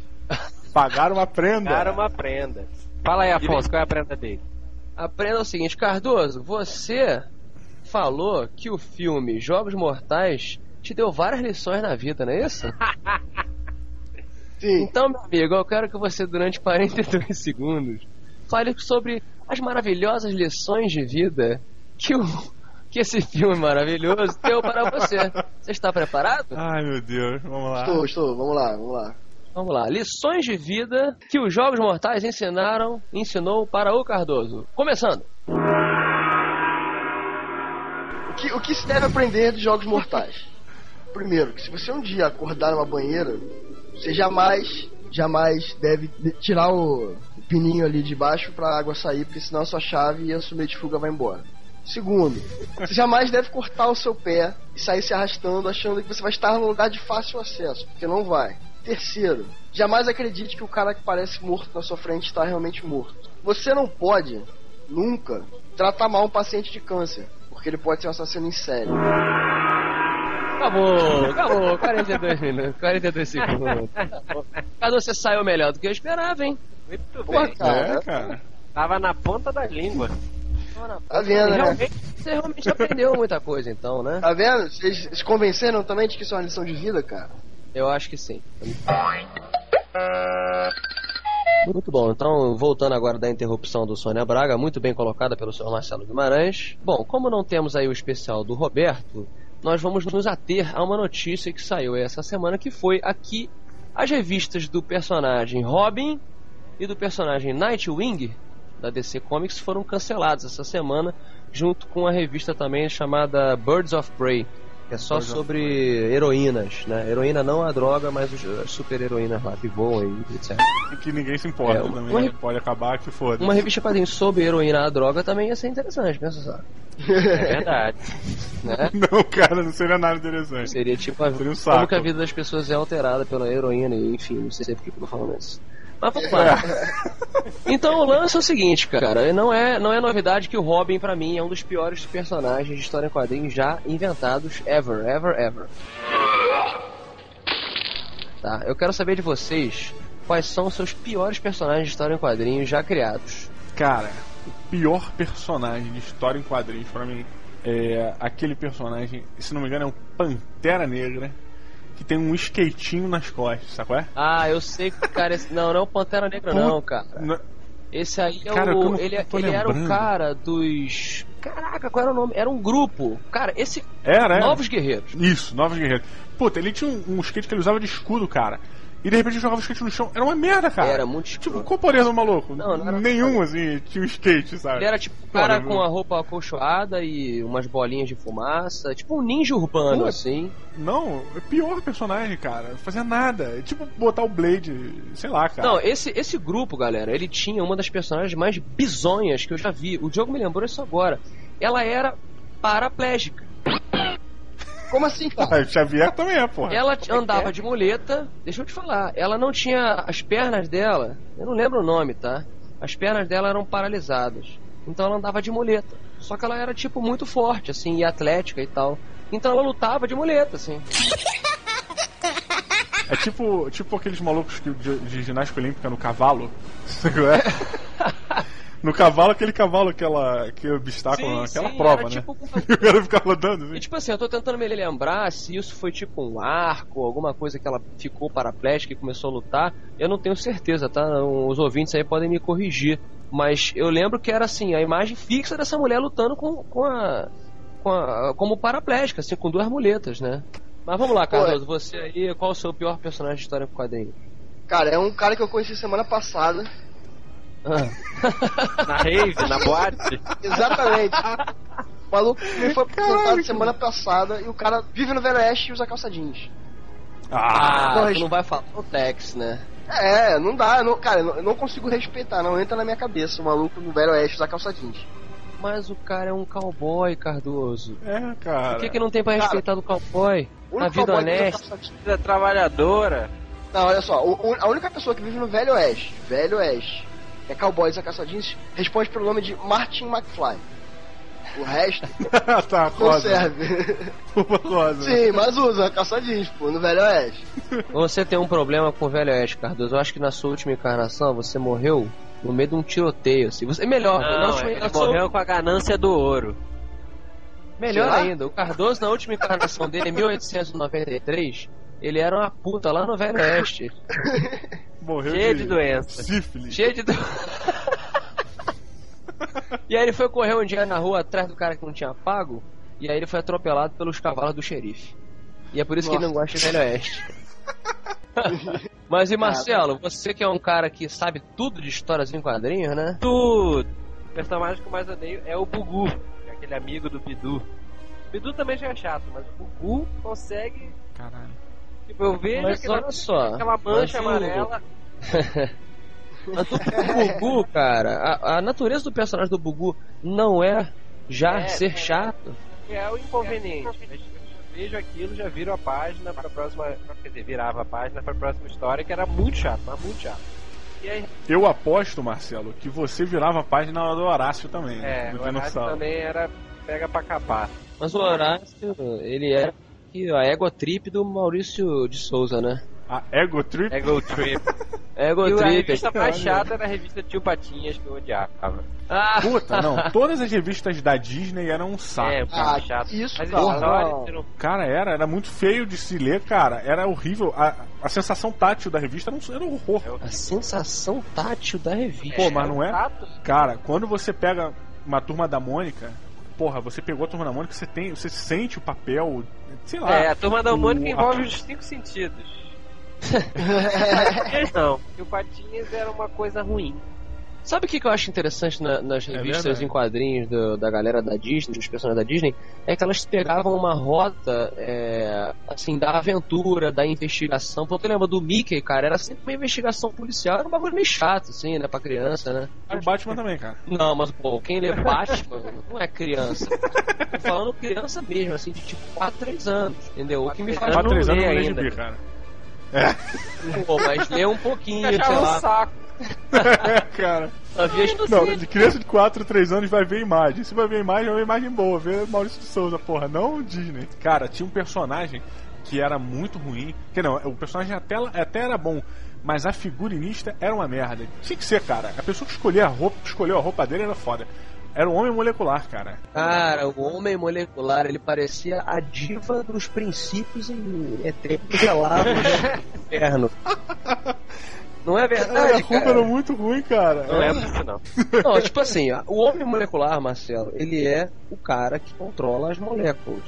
Pagaram uma prenda. Dar uma prenda. Fala aí, Afonso, qual é a prenda dele? aprenda o seguinte, Cardoso, você falou que o filme Jogos Mortais te deu várias lições na vida, não é isso? [laughs] Sim. Então, meu amigo, eu quero que você, durante 42 segundos, fale sobre as maravilhosas lições de vida que, o, que esse filme maravilhoso deu para você. Você está preparado? Ai, meu Deus, vamos lá. Estou, estou. Vamos lá, vamos lá. Vamos lá. Lições de vida que os Jogos Mortais ensinaram, ensinou para o Cardoso. Começando. O que, o que se deve aprender de jogos mortais? Primeiro, que se você um dia acordar numa banheira, você jamais, jamais deve de- tirar o, pininho ali de baixo pra água sair, porque senão a sua chave e a sua meia de fuga vai embora. Segundo, você jamais deve cortar o seu pé e sair se arrastando achando que você vai estar num lugar de fácil acesso, porque não vai. Terceiro, Jamais acredite que o cara que parece morto na sua frente está realmente morto. Você não pode, nunca, tratar mal um paciente de câncer, porque ele pode ser um assassino em série. Acabou, acabou. 42 minutos, 42 segundos. Cada você saiu melhor do que eu esperava, hein? Muito bem. cara. É, cara. Tava na ponta da língua. Tá vendo, né? Realmente, você realmente [laughs] aprendeu muita coisa, então, né? Tá vendo? Vocês se convenceram também de que isso é uma lição de vida, cara? Eu acho que sim. Muito bom, então voltando agora da interrupção do Sônia Braga, muito bem colocada pelo senhor Marcelo Guimarães. Bom, como não temos aí o especial do Roberto, nós vamos nos ater a uma notícia que saiu essa semana, que foi aqui as revistas do personagem Robin e do personagem Nightwing da DC Comics foram canceladas essa semana, junto com a revista também chamada Birds of Prey, é só sobre heroínas, né? Heroína não a droga, mas os- as super heroínas lá que voam e etc. E que ninguém se importa É, também. uma- né? Pode acabar que foda. Uma revista quadrinhos sobre heroína a droga também ia ser interessante, pensa só. É verdade. Né? [laughs] Não, cara, não seria nada interessante. Seria tipo a, Seria um saco. como que a vida das pessoas é alterada pela heroína, e enfim, não sei por que eu tô falando isso. Mas vamos lá. [laughs] Então o lance é o seguinte, cara, não é, não é novidade que o Robin, pra mim, é um dos piores personagens de história em quadrinhos já inventados ever, ever, ever. Tá, eu quero saber de vocês quais são os seus piores personagens de história em quadrinhos já criados. Cara, o pior personagem de história em quadrinhos pra mim é aquele personagem, se não me engano, é um Pantera Negra que tem um skatinho nas costas, sabe qual é? Ah, eu sei que, cara, esse... não, não é o Pantera Negra, não, cara. N- Esse aí é Cara, o. Ele, tô ele era o cara dos. Caraca, qual era o nome? Era um grupo. Cara, esse. Era, era. Novos Guerreiros. Isso, Novos Guerreiros. Puta, ele tinha um, um skate que ele usava de escudo, cara. E de repente ele jogava o skate no chão. Era uma merda, cara. Era muito Tipo, escuro. qual o poder do maluco? Não, não era- Nenhum, assim, tinha um skate, sabe? Ele era tipo um cara com a roupa acolchoada e umas bolinhas de fumaça. Tipo um ninja urbano, Pô, assim. Não, é pior personagem, cara. Não fazia nada. É tipo botar o Blade, sei lá, cara. Não, esse, esse grupo, galera, ele tinha uma das personagens mais bizonhas que eu já vi. O Diogo me lembrou isso agora. Ela era paraplégica. Como assim, [laughs] cara? Ah, Xavier também é, porra. Ela t- andava de muleta, deixa eu te falar, ela não tinha. As pernas dela, eu não lembro o nome, tá? As pernas dela eram paralisadas. Então ela andava de muleta. Só que ela era, tipo, muito forte, assim, e atlética e tal. Então ela lutava de muleta, assim. É tipo, tipo aqueles malucos que, de, de ginástica olímpica no cavalo. [laughs] [laughs] No cavalo, aquele cavalo, aquela, aquele obstáculo, Sim, aquela sim, prova, era né? tipo [laughs] E o cara ficava andando assim. E tipo assim, eu tô tentando me lembrar se isso foi tipo um arco, alguma coisa que ela ficou paraplégica e começou a lutar. Eu não tenho certeza, tá? Os ouvintes aí podem me corrigir. Mas eu lembro que era assim, a imagem fixa dessa mulher lutando com, com a. Com a como paraplégica, assim, com duas muletas, né? Mas vamos lá, Carlos, você aí, qual o seu pior personagem de história com quadrinho? Cara, é um cara que eu conheci semana passada. Ah. Na rave, na boate. Exatamente. O maluco me foi apresentado semana passada e o cara vive no Velho Oeste e usa calça jeans. Ah, Não, tu não vai falar o Tex, né? É, não dá, não, cara, eu não, consigo respeitar, não entra na minha cabeça o maluco no Velho Oeste usar calça jeans. Mas o cara é um cowboy, Cardoso. É, cara. O que, que não tem pra Cara, respeitar do cowboy? Único vida cowboy que usa honesta. calça jeans- Vida trabalhadora. Não, olha só, o- o- a única pessoa que vive no Velho Oeste, Velho Oeste, que é cowboy e usa calça jeans, responde pelo nome de Martin McFly. O resto [laughs] tá, não rosa. serve. Sim, mas usa calça jeans, pô, no Velho Oeste. Você tem um problema com o Velho Oeste, Cardoso. Eu acho que na sua última encarnação você morreu no meio de um tiroteio. Assim. Você, melhor, na Não, última ele encarnação- morreu com a ganância do ouro. melhor Será? ainda. O Cardoso, na última encarnação dele, em 1893, ele era uma puta lá no Velho Oeste. [laughs] Morreu Cheio de doença. Sífilis. cheio de. do- [laughs] e aí ele foi correr um dia na rua atrás do cara que não tinha pago. E aí ele foi atropelado pelos cavalos do xerife. E é por isso que ele não gosta de Velho Oeste. [laughs] Mas e Marcelo, você que é um cara que sabe tudo de histórias em quadrinhos, né? Tudo. O personagem que eu mais odeio é o Bugu, é aquele amigo do Bidu. O Bidu também já é chato, mas o Bugu consegue. Caralho. Tipo, eu vejo Mas aquela, olha só, aquela mancha mas o- amarela. Mas o Bugu, cara, a, a natureza do personagem do Bugu não é já É, ser é. chato. que é o inconveniente. Vejo aquilo, já viro a página pra próxima. Quer dizer, virava a página pra próxima história, que era muito chato, mas muito chato. E aí, Eu aposto, Marcelo, que você virava a página do Horácio também. é, do o Horácio dinossauro. também era pega pra capar. Mas o Horácio, ele era que a ego trip do Maurício de Souza, né? A Ego Trip? Ego Trip. [laughs] Ego e a trip. revista mais chata era a revista Tio Patinhas, que eu odiava. Ah, Puta, não. [laughs] Todas as revistas da Disney eram um saco. É, cara. ah, chato. isso, Mas você não- Cara, era, era muito feio de se ler, cara. Era horrível. A, a sensação tátil da revista era um, era um horror. a sensação tátil da revista. Pô, mas não é? chato. Cara, quando você pega uma turma da Mônica, porra, você pegou a turma da Mônica, você tem, você sente o papel, sei lá. É, a turma da Mônica o- envolve a- os cinco sentidos. [laughs] Não. E o Patinhas era uma coisa ruim. Sabe o que, que eu acho interessante na- nas É revistas verdade. em quadrinhos do- da galera da Disney, dos personagens da Disney? É que elas pegavam uma rota, é, assim, da aventura, da investigação. Tu lembra do Mickey, cara? Era sempre uma investigação policial, era um bagulho meio chato, assim, né, pra criança, né? O Batman também, cara. Não, mas, pô, quem lê Batman não é criança. Tô falando criança mesmo, assim, de tipo 4, 3 anos, entendeu? O que me faz Mas Quatro, não três anos ler não lê ainda. gibi, cara. Pô, mas lê um pouquinho, sei Achava um lá. saco. [laughs] cara. Havia Não, de criança de 4, 3 anos vai ver imagem. Se vai ver imagem, vai ver imagem boa. Vê Maurício de Souza, porra, não o Disney. Cara, tinha um personagem que era muito ruim. Que não, o personagem até, até era bom. Mas a figurinista era uma merda. Tinha que ser, cara. A pessoa que escolheu a roupa, que escolheu a roupa dele era foda. Era o homem molecular, cara. Cara, o homem molecular, ele parecia a diva dos princípios em eternos relatos do [laughs] inferno. Não é a verdade, roupa era cara? muito ruim, cara. Não lembro disso, não. [laughs] Não, tipo assim, o homem molecular, Marcelo, ele é o cara que controla as moléculas.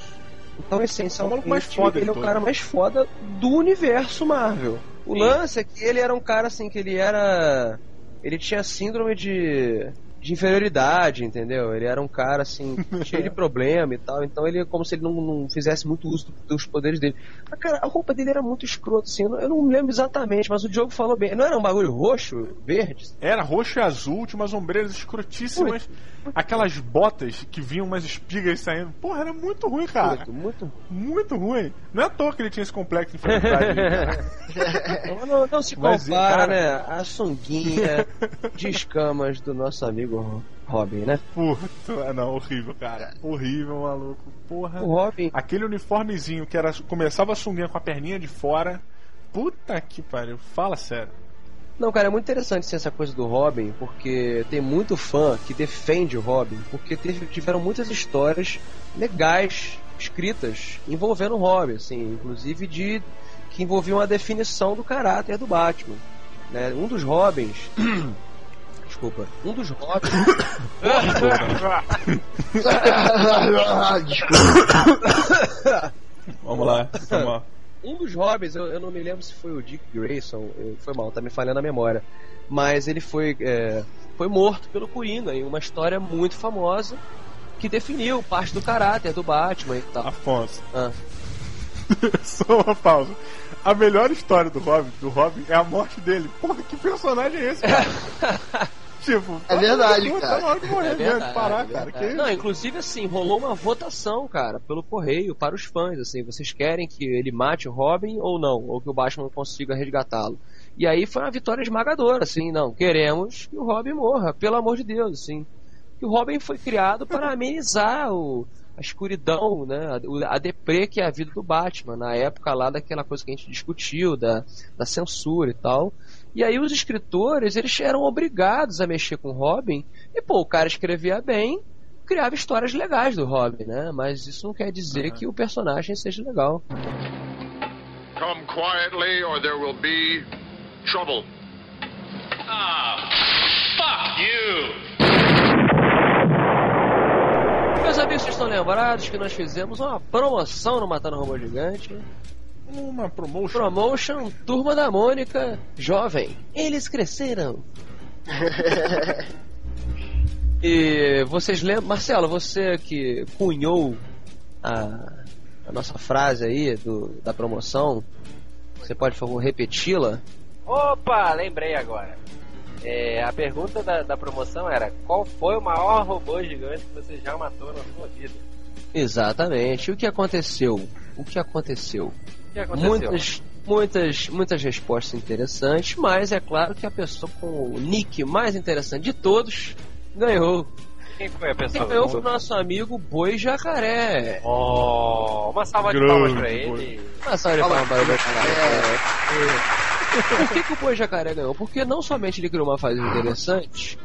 Então, É o essencialmente, mais foda ele é o cara mais foda do universo Marvel. O Sim. lance é que ele era um cara assim que ele era. Ele tinha síndrome de. De inferioridade, entendeu? Ele era um cara assim, [laughs] cheio de problema e tal. Então ele é como se ele não, não fizesse muito uso do- dos poderes dele. Mas, cara, a roupa dele era muito escrota, assim. Eu não, lembro exatamente, mas o Diogo falou bem. Não era um bagulho roxo, verde? Era roxo e azul, tinha umas ombreiras escrotíssimas. Aquelas botas que vinham umas espigas saindo. Porra, era muito ruim, cara. Muito, muito. Muito ruim. Não é à toa que ele tinha esse complexo de inferioridade. [laughs] Não, não, se Mas, compara, cara- né? A sunguinha de escamas do nosso amigo Robin, né? Puta, [laughs] não, horrível, cara. Horrível, maluco. Porra. O Robin, Aquele uniformezinho que era começava a sunguinha com a perninha de fora. Puta que pariu. Fala sério. Não, cara, é muito interessante assim, essa coisa do Robin, porque tem muito fã que defende o Robin, porque teve- tiveram muitas histórias legais escritas envolvendo o Robin, assim, inclusive de que envolviam a definição do caráter do Batman. Né? Um dos Robins. [clears throat] Desculpa. Um dos Robins. [coughs] Desculpa. Vamos lá, vamos lá. Um dos Robins, eu, eu não me lembro se foi o Dick Grayson, eu- foi mal, tá me falhando a memória. Mas ele foi, é, foi morto pelo Coringa em uma história muito famosa que definiu parte do caráter do Batman e tal. Afonso. Ah. [laughs] Só uma pausa. A melhor história do Robin, do Robin é a morte dele. Porra, que personagem é esse, cara? [laughs] tipo, É verdade, [laughs] tá cara. na hora de morrer É mesmo, verdade, de parar, é cara. Que Não, inclusive assim, rolou uma votação, cara, pelo correio para os fãs, assim, vocês querem que ele mate o Robin ou não, ou que o Batman consiga resgatá-lo. E aí foi uma vitória esmagadora, assim, não, queremos que o Robin morra, pelo amor de Deus, assim. Que o Robin foi criado para [laughs] amenizar o, a escuridão, né, a, a deprê que é a vida do Batman, na época lá daquela coisa que a gente discutiu, da, da censura e tal. E aí os escritores, eles eram obrigados a mexer com o Robin, e pô, o cara escrevia bem, criava histórias legais do Robin, né? Mas isso não quer dizer que o personagem seja legal. Come quietly, or there will be trouble. Ah, fuck you! Meus amigos, vocês estão lembrados que nós fizemos uma promoção no Matando Robô Gigante? Uma promotion. Promotion Turma da Mônica Jovem. Eles cresceram. [laughs] e vocês lembram, Marcelo, você que cunhou a, a nossa frase aí do, da promoção, você pode, por favor, repeti-la? Opa, lembrei agora. É, a pergunta da, da promoção era: qual foi o maior robô gigante que você já matou na sua vida? Exatamente. E o que aconteceu? o que aconteceu? Muitas, muitas, muitas respostas interessantes, mas é claro que a pessoa com o nick mais interessante de todos ganhou. Quem foi a Quem pessoa? ganhou foi o nosso amigo Boi Jacaré. Oh, uma salva de palmas pra Boi. ele. Uma salva de palmas para o Boi É, Por que, que o Boi Jacaré ganhou? Porque não somente ele criou uma fase interessante,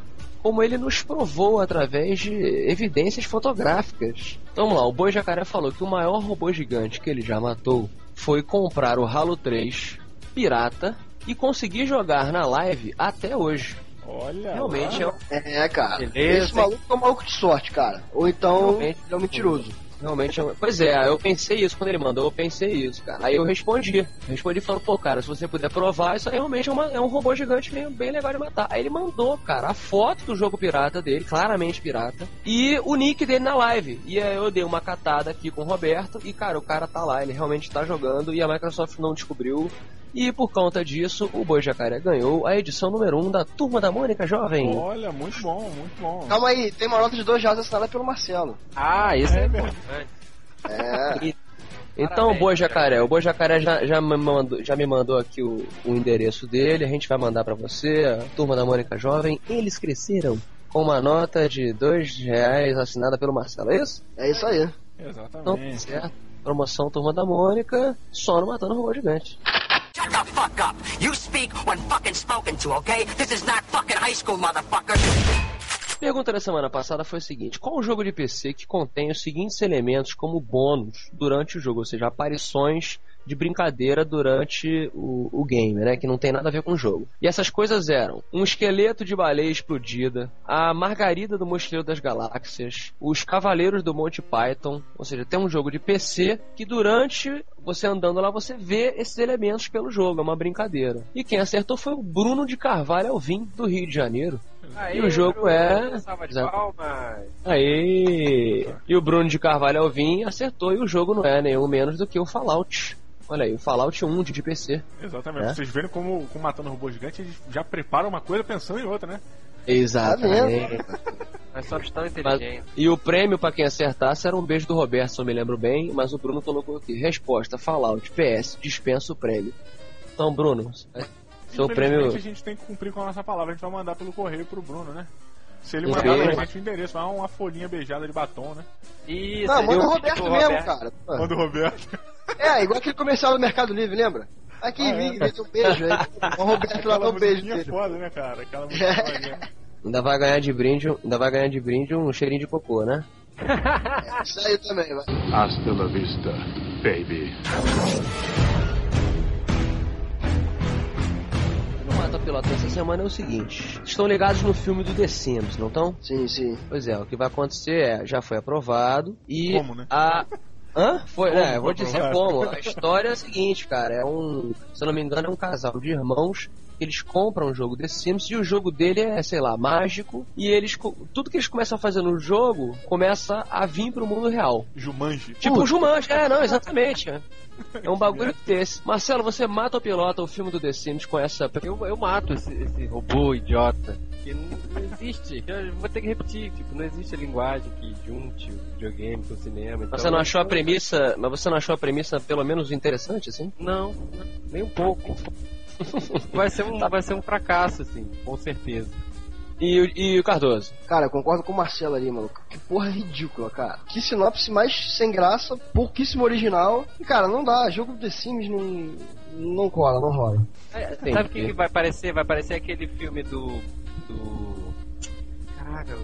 como ele nos provou através de evidências fotográficas. Vamos lá, o Boi Jacaré falou que o maior robô gigante que ele já matou foi comprar o Halo 3 pirata e conseguir jogar na live até hoje. Olha. Realmente é, um- É, cara. Beleza, Esse maluco é um maluco de sorte, cara. Ou então Realmente. ele é um mentiroso. Realmente Pois é, eu pensei isso quando ele mandou, eu pensei isso, cara. Aí eu respondi. Respondi falando, pô, cara, se você puder provar, isso aí realmente é, uma- é um robô gigante bem, bem legal de matar. Aí ele mandou, cara, a foto do jogo pirata dele, claramente pirata, e o nick dele na live. E aí eu dei uma catada aqui com o Roberto, e cara, o cara tá lá, ele realmente tá jogando, e a Microsoft não descobriu. E por conta disso, o Boi Jacaré ganhou a edição número 1 um da Turma da Mônica Jovem. Olha, muito bom, muito bom. Calma aí, tem uma nota de dois reais assinada pelo Marcelo. Ah, isso é, É importante. É. [laughs] Então, Parabéns, o Boi Jacaré, o Boi Jacaré já, já, me mandou, já me mandou aqui o, o endereço dele, a gente vai mandar pra você, a turma da Mônica Jovem. Eles cresceram com uma nota de dois reais assinada pelo Marcelo, é isso? É isso aí. Então, tá Exatamente. certo. Promoção Turma da Mônica, só no Matando Robô Gigante. Shut the fuck up. You speak when fucking spoken to, okay? This is not fucking high school, motherfucker. Pergunta da semana passada foi a seguinte: qual o jogo de PC que contém os seguintes elementos como bônus durante o jogo, ou seja, aparições de brincadeira durante o, o game, né? Que não tem nada a ver com o jogo. E essas coisas eram um esqueleto de baleia explodida, a Margarida do Mochileiro das Galáxias, os Cavaleiros do Monte Python, ou seja, tem um jogo de PC que durante você andando lá você vê esses elementos pelo jogo, é uma brincadeira. E quem acertou foi o Bruno de Carvalho Alvim, do Rio de Janeiro. E o jogo Bruno, é- Salva de palmas. Aí! E o Bruno de Carvalho Alvim acertou e o jogo não é nenhum menos do que o Fallout. Olha aí, o Fallout 1 de PC. Exatamente. É? Vocês verem como, como matando robô gigante, eles já preparam uma coisa pensando em outra, né? Exatamente. Mas só estão inteligentes. E o prêmio pra quem acertasse era um beijo do Roberto, se eu me lembro bem, mas o Bruno colocou aqui. Resposta, Fallout, PS, dispensa o prêmio. Então, Bruno, seu Infelizmente, prêmio. a gente tem que cumprir com a nossa palavra. A gente vai mandar pelo correio pro Bruno, né? Se ele mandar pra gente o endereço, vai uma folhinha beijada de batom, né? Isso, Não, manda o Roberto mesmo, Roberto. cara. Manda o Roberto. É, igual aquele comercial do Mercado Livre, lembra? Aqui, Ah, é. vem, vem um beijo aí. O Roberto lá Aquela dá um beijo dele. foda, né, cara? Aquela [laughs] maneira. Ainda vai ganhar de brinde, ainda vai ganhar de brinde um cheirinho de cocô, né? Isso aí também, vai. Hasta la vista, baby. No Mata Pilota essa semana é o seguinte: estão ligados no filme do The Sims, não estão? Sim, sim. Pois é, o que vai acontecer é, já foi aprovado e Como, né? a Hã? Foi, Como é, eu vou dizer como. A história é a seguinte, cara, é um, se eu não me engano, é um casal de irmãos eles compram o jogo The Sims e o jogo dele é, sei lá, mágico e eles tudo que eles começam a fazer no jogo começa a vir pro mundo real. Jumanji. Tipo o Jumanji, é, não, exatamente. É, É um bagulho desse. Marcelo, você mata ou pilota o filme do The Sims com essa Eu, eu mato esse, esse robô idiota. Que não, não existe. Eu vou ter que repetir. Tipo, não existe a linguagem que junte o videogame com o cinema. Então, Você não achou a premissa, mas você não achou a premissa pelo menos interessante assim? Não, não, nem um pouco. Vai ser um, vai ser um fracasso, assim, com certeza. E, o- e o Cardoso? Cara, eu concordo com o Marcelo ali, maluco. Que porra ridícula, cara. Que sinopse mais sem graça, pouquíssimo original. E, cara, não dá. Jogo The Sims não, não cola, não rola. Entendi. Sabe o que, que vai parecer? Vai parecer aquele filme do. do. Caraca,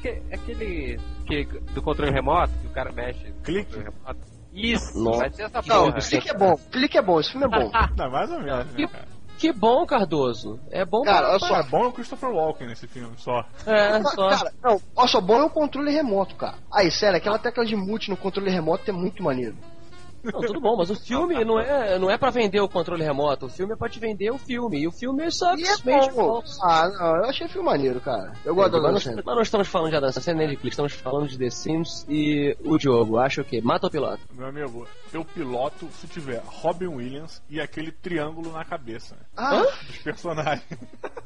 que- aquele. Que, do controle remoto, que o cara mexe. Clique. controle remoto. Isso, Nossa. vai ser essa Não, porra. clique é bom. Clique é bom. Esse filme é bom. [laughs] Não, mais ou menos, né, cara? Que bom, Cardoso. É bom Cara, pra- olha Só é bom é o Christopher Walken nesse filme, só. É, só. Cara, não, olha só, bom é o controle remoto, cara. Aí, sério, aquela tecla de mute no controle remoto é muito maneiro. Não, tudo bom, mas o filme não é, não é pra vender o controle remoto, o filme é pra te vender o filme. E o filme é E simplesmente é falso. Ah, não, eu achei filme maneiro, cara. Eu gosto da Mas dança. mas nós estamos falando de Adança nem de Clique, estamos falando de The Sims e o Diogo. Acha o quê? Mata o piloto. Meu amigo, eu piloto se tiver Robin Williams e aquele triângulo na cabeça Ah, dos personagens.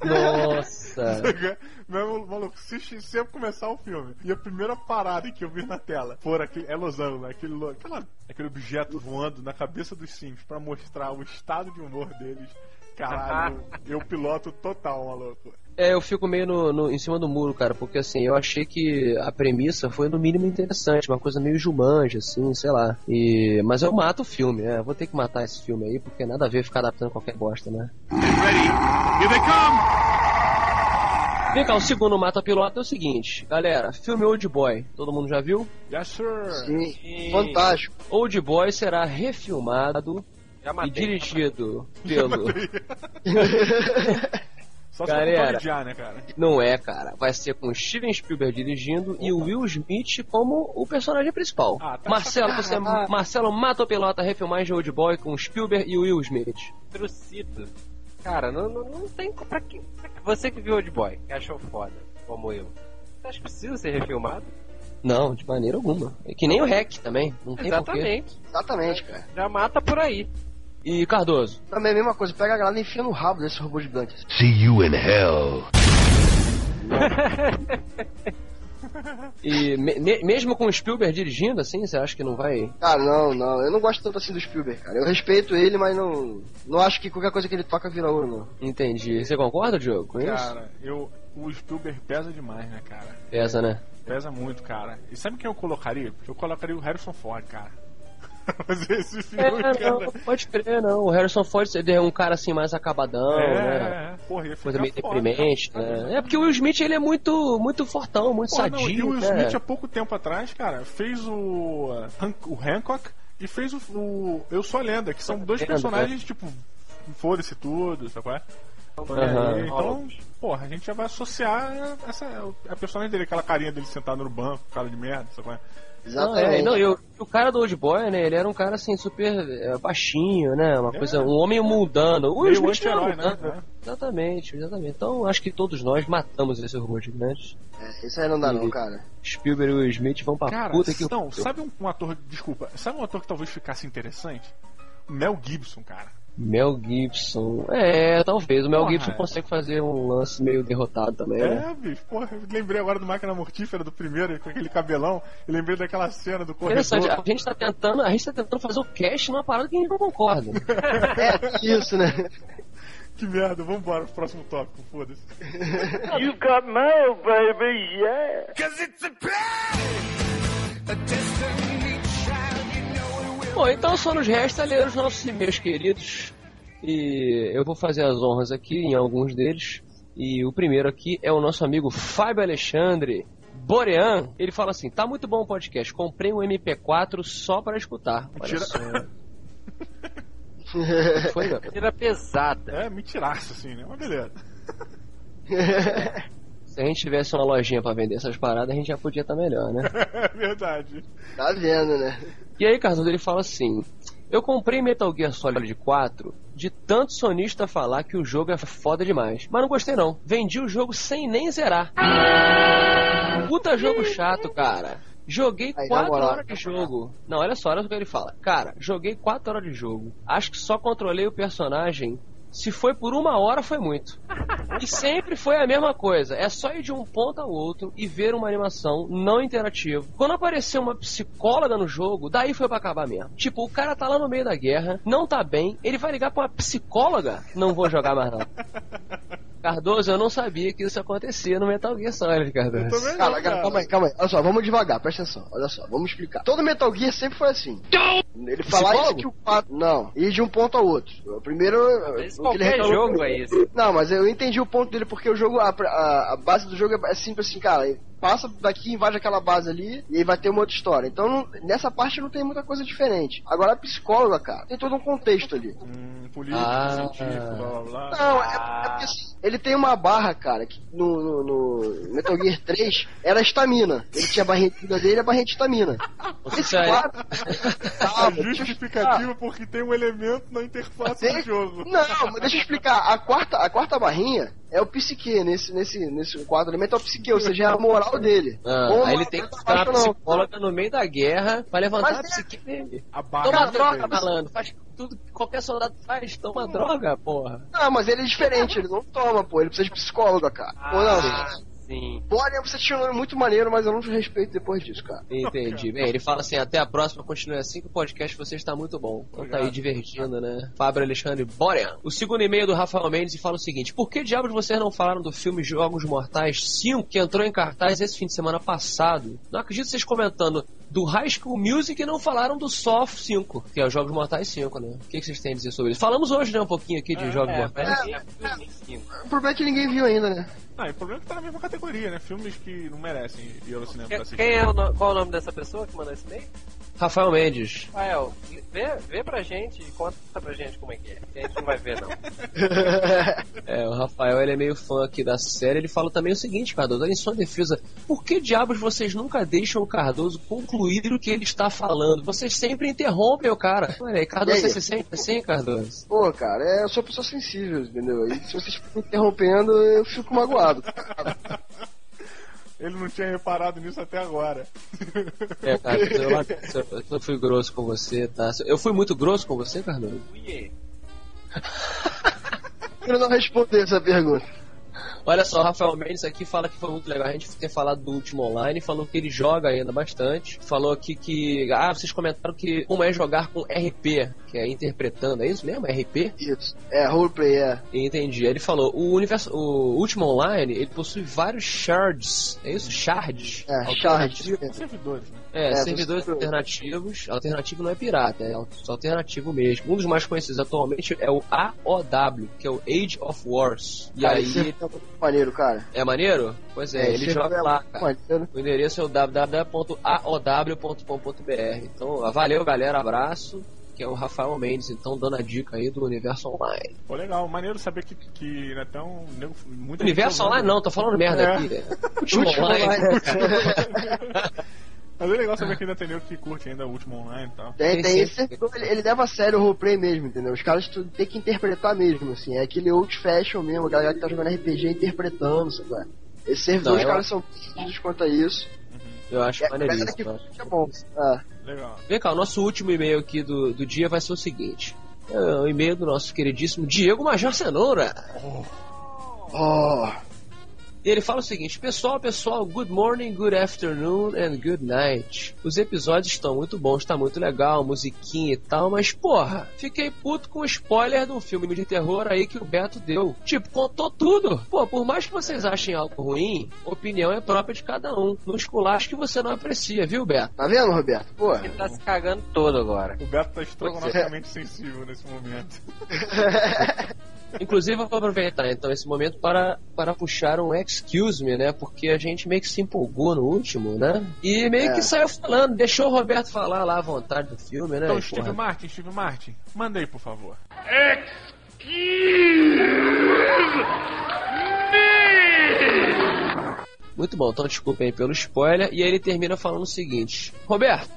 Nossa. [laughs] Meu maluco, se, se eu começar o filme e a primeira parada que eu vi na tela for aquele. É Los Angeles, aquele, aquela, aquele objeto voando na cabeça dos Sims pra mostrar o estado de humor deles, caralho, [laughs] eu piloto total, maluco. É, eu fico meio no, no- em cima do muro, cara, porque assim, eu achei que a premissa foi no mínimo interessante, uma coisa meio Jumanji, assim, sei lá. E, mas eu mato o filme, né? Eu vou ter que matar esse filme aí, porque nada a ver ficar adaptando qualquer bosta, né? Here they come! Vem cá, o segundo mata piloto é o seguinte, galera, filme Old Boy, todo mundo já viu? Yes, sir. Sim, fantástico. Old Boy será refilmado Já e matei. dirigido [laughs] pelo. [laughs] Só se Galera. Jaa, né, cara? Não é, cara. Vai ser com Steven Spielberg dirigindo e o Will Smith como o personagem principal. Ah, tá Marcelo, você, sacanagem. Marcelo mata o pilota refilmagem de Old Boy com Spielberg e o Will Smith. Trucito. Cara, não, não, não tem. Pra que, pra que- Você que viu Old Boy, que achou foda, como eu. Você acha que precisa ser refilmado? Não, de maneira alguma. É que nem o Hack também. Não tem porquê. Exatamente. Exatamente, cara. Já mata por aí. E Cardoso? Também é a mesma coisa, pega a galera e enfia no rabo desse robô gigante. See you in hell. [laughs] E me- me- mesmo com o Spielberg dirigindo, assim, você acha que não vai. Cara, não, não, eu não gosto tanto assim do Spielberg, cara. Eu respeito ele, mas não. Não acho que qualquer coisa que ele toca vira ouro, não. Entendi. Você concorda, Diogo, com isso? Cara, eu, o Spielberg pesa demais, né, cara? Pesa, né? Pesa muito, cara. E sabe quem eu colocaria? Eu colocaria o Harrison Ford, cara. [laughs] Fazer esse filme, É, cara. não, pode crer, não. O Harrison Ford é um cara assim mais acabadão, É, né? é, porra, ia Coisa meio foda, deprimente, cara. né? É porque o Will Smith ele é muito, muito fortão, muito Porra, não, sadio. e o Will né? Smith há pouco tempo atrás, cara, fez o, o Hancock e fez o, o Eu Sou a Lenda, que são dois Lenda, personagens, tipo, foda-se tudo, sabe qual é? Aham. Então, porra, a gente já vai associar essa, a personagem dele, aquela carinha dele sentado no banco, cara de merda, sabe qual é? Não, é, não, e o, cara do Old Boy, né? Ele era um cara assim, super é, baixinho, né? Uma coisa, um homem mundano. O Will Smith era né? mundano. Exatamente, exatamente. Então acho que todos nós matamos esse robô gigante. É, isso aí não dá, não, cara. Spielberg e Will Smith vão pra Cara, puta que. não, sabe um, um ator, desculpa, sabe um ator que talvez ficasse interessante? Mel Gibson, cara. Mel Gibson. É, talvez. O Mel Porra, Gibson é. consegue fazer um lance meio derrotado também, né? É, bicho, porra, eu lembrei agora do Máquina Mortífera do primeiro, com aquele cabelão, e lembrei daquela cena do corredor. Interessante, a gente tá tentando, a gente tá tentando fazer o cast numa parada que a gente não concorda. [laughs] É, isso, né? Que merda, vambora pro próximo tópico, foda-se. [laughs] You've got mail, baby, yeah. Cause it's a play! A Bom, então só nos resta ler os nossos e-mails queridos. E eu vou fazer as honras aqui em alguns deles. E o primeiro aqui é o nosso amigo Fábio Alexandre Borean. Ele fala assim: tá muito bom o podcast. Comprei um MP4 só para escutar. Olha Mentira. só. [laughs] Foi? Tira pesada. É, mentiraço, assim, né? Mas beleza. [laughs] Se a gente tivesse uma lojinha para vender essas paradas, a gente já podia estar melhor, né? [laughs] É verdade. Tá vendo, né? E aí, Carlos, ele fala assim: Eu comprei Metal Gear Solid 4 de tanto sonista falar que o jogo é foda demais. Mas não gostei não. Vendi o jogo sem nem zerar. Puta jogo chato, cara. Joguei Aí, na 4 moral. horas de jogo. Não, olha só, olha o que ele fala. Cara, joguei 4 horas de jogo. Acho que só controlei o personagem. Se foi por uma hora, foi muito. E sempre foi a mesma coisa. É só ir de um ponto ao outro e ver uma animação não interativa. Quando apareceu uma psicóloga no jogo, daí foi pra acabar mesmo. Tipo, o cara tá lá no meio da guerra, não tá bem, ele vai ligar pra uma psicóloga? Não vou jogar mais não. Cardoso, eu não sabia que isso acontecia no Metal Gear Solid, Cardoso. Também Cara, não, cara, calma aí, calma aí. Olha só, vamos devagar, presta atenção. Olha só, vamos explicar. Todo Metal Gear sempre foi assim. Ele falava isso que o 4. Não, ir de um ponto ao outro. O primeiro. Mas o que ele qualquer reclamou jogo é isso. Não, mas eu entendi o ponto dele porque o jogo, a, a- a base do jogo é simples assim, cara. Passa daqui, invade aquela base ali e aí vai ter uma outra história. Então não- nessa parte não tem muita coisa diferente. Agora a psicóloga, cara, tem todo um contexto ali. Hum, político, Ah. científico, blá blá blá. Não, é, é porque assim, ele tem uma barra, cara, que no, no- no Metal Gear 3 era a estamina. Ele tinha a barrinha de vida dele e a barrinha de estamina. Esse Isso aí. 4. A justificativa porque tem um elemento na interface do jogo. Não, mas deixa eu explicar. A quarta, a quarta barrinha é o psique nesse, nesse, nesse quadro elemento é o psique, ou seja, é a moral dele. Ah, Ou aí ele tem que coisa buscar uma abaixo, não. psicóloga no meio da guerra pra levantar Mas a é- psique dele. A barra Toma droga, malandro. Faz tudo que qualquer soldado faz. Toma droga, porra. Não, mas ele é diferente, ele não toma, pô. Ele precisa de psicóloga, cara. Ou não, Sim. Borean, você tinha um nome muito maneiro, mas eu não te respeito depois disso, cara. Entendi. Bem, ele fala assim: até a próxima, continue assim que o podcast você está muito bom. Então tá aí divergindo, né? Fábio Alexandre Borean. O segundo e-mail do Rafael Mendes fala o seguinte: Por que diabos vocês não falaram do filme Jogos Mortais 5 que entrou em cartaz esse fim de semana passado? Não acredito vocês comentando do High School Music e não falaram do Soft 5, que é o Jogos Mortais 5, né? O que que vocês têm a dizer sobre isso? Falamos hoje, né, um pouquinho aqui de Jogos Mortais. O problema é que ninguém viu ainda, né? Ah, e o problema é que tá na mesma categoria, né? Filmes que não merecem ir ao cinema pra assistir. Quem é o no- qual é o nome dessa pessoa que mandou esse e-mail? Rafael Mendes. Rafael, vê, vê pra gente e conta pra gente como é que é. que A gente não vai ver, não. [laughs] É, o Rafael ele é meio fã aqui da série. Ele fala também o seguinte, Cardoso, em sua defesa, por que diabos vocês nunca deixam o Cardoso concluir o que ele está falando? Vocês sempre interrompem o cara. Olha aí, Cardoso, aí? você se sente assim, Cardoso? Pô, cara, é, eu sou uma pessoa sensível, entendeu? E se vocês ficam interrompendo, eu fico magoado. [laughs] Ele não tinha reparado nisso até agora. É, Cardoso, [laughs] eu, eu, eu fui grosso com você, tá? Eu fui muito grosso com você, Cardoso? [laughs] Eu não responder essa pergunta. Olha só, o Rafael Mendes aqui fala que foi muito legal a gente ter falado do último online, falou que ele joga ainda bastante, falou aqui que. Ah, vocês comentaram que como é jogar com RP, que é interpretando, é isso mesmo? RP? Isso. É, roleplay, é. Entendi. Ele falou, o universo, o último online, ele possui vários shards, é isso? Shards? É, shards. Servidores, né? É, É, servidores alternativos. Alternativo não é pirata, é só alternativo mesmo. Um dos mais conhecidos atualmente é o AOW, que é o Age of Wars. E Cara, aí. esse é muito maneiro, cara. É maneiro? Pois é, É, ele joga é lá, cara. maneiro. O endereço é o www.aow.com.br. Então, valeu, galera, abraço. Que é o Rafael Mendes, então, dando a dica aí do Universo Online. Pô, legal. Maneiro saber que, que né, tão, muita Universo Online usando. não, tô falando merda É. aqui. [laughs] Último Último Online. [laughs] Mas é legal saber que ainda tem nego que curte ainda o último online e tal. Tem, Tem esse servidor, ele, ele leva a sério o roleplay mesmo, entendeu? Os caras tem que interpretar mesmo, assim. É aquele old fashion mesmo, a galera que tá jogando RPG interpretando, sabe? é? Esse servidor, os caras são decididos quanto a isso. Eu acho É, maneiríssimo. que é bom. Ah, Legal. Vem cá, o nosso último e-mail aqui do, do dia vai ser o seguinte. É o e-mail do nosso queridíssimo Diego Major Cenoura. oh, E ele fala o seguinte: Pessoal, pessoal, good morning, good afternoon and good night. Os episódios estão muito bons, tá muito legal, musiquinha e tal, mas porra, fiquei puto com o spoiler de um filme de terror aí que o Beto deu. Tipo, contou tudo. Pô, por mais que vocês achem algo ruim, opinião é própria de cada um. Não esculacho que você não aprecia, viu, Beto? tá vendo, Roberto? Pô, Ele tá se cagando todo agora. O Beto tá estrogonoficamente sensível nesse momento. [laughs] Inclusive, eu vou aproveitar então esse momento para, para puxar um excuse me, né? Porque a gente meio que se empolgou no último, né? E meio É. que saiu falando, deixou o Roberto falar lá à vontade do filme, né? Então, E, Steve porra, Martin, Steve Martin, manda aí, por favor. Muito bom, então desculpem aí pelo spoiler. E aí ele termina falando o seguinte: Roberto,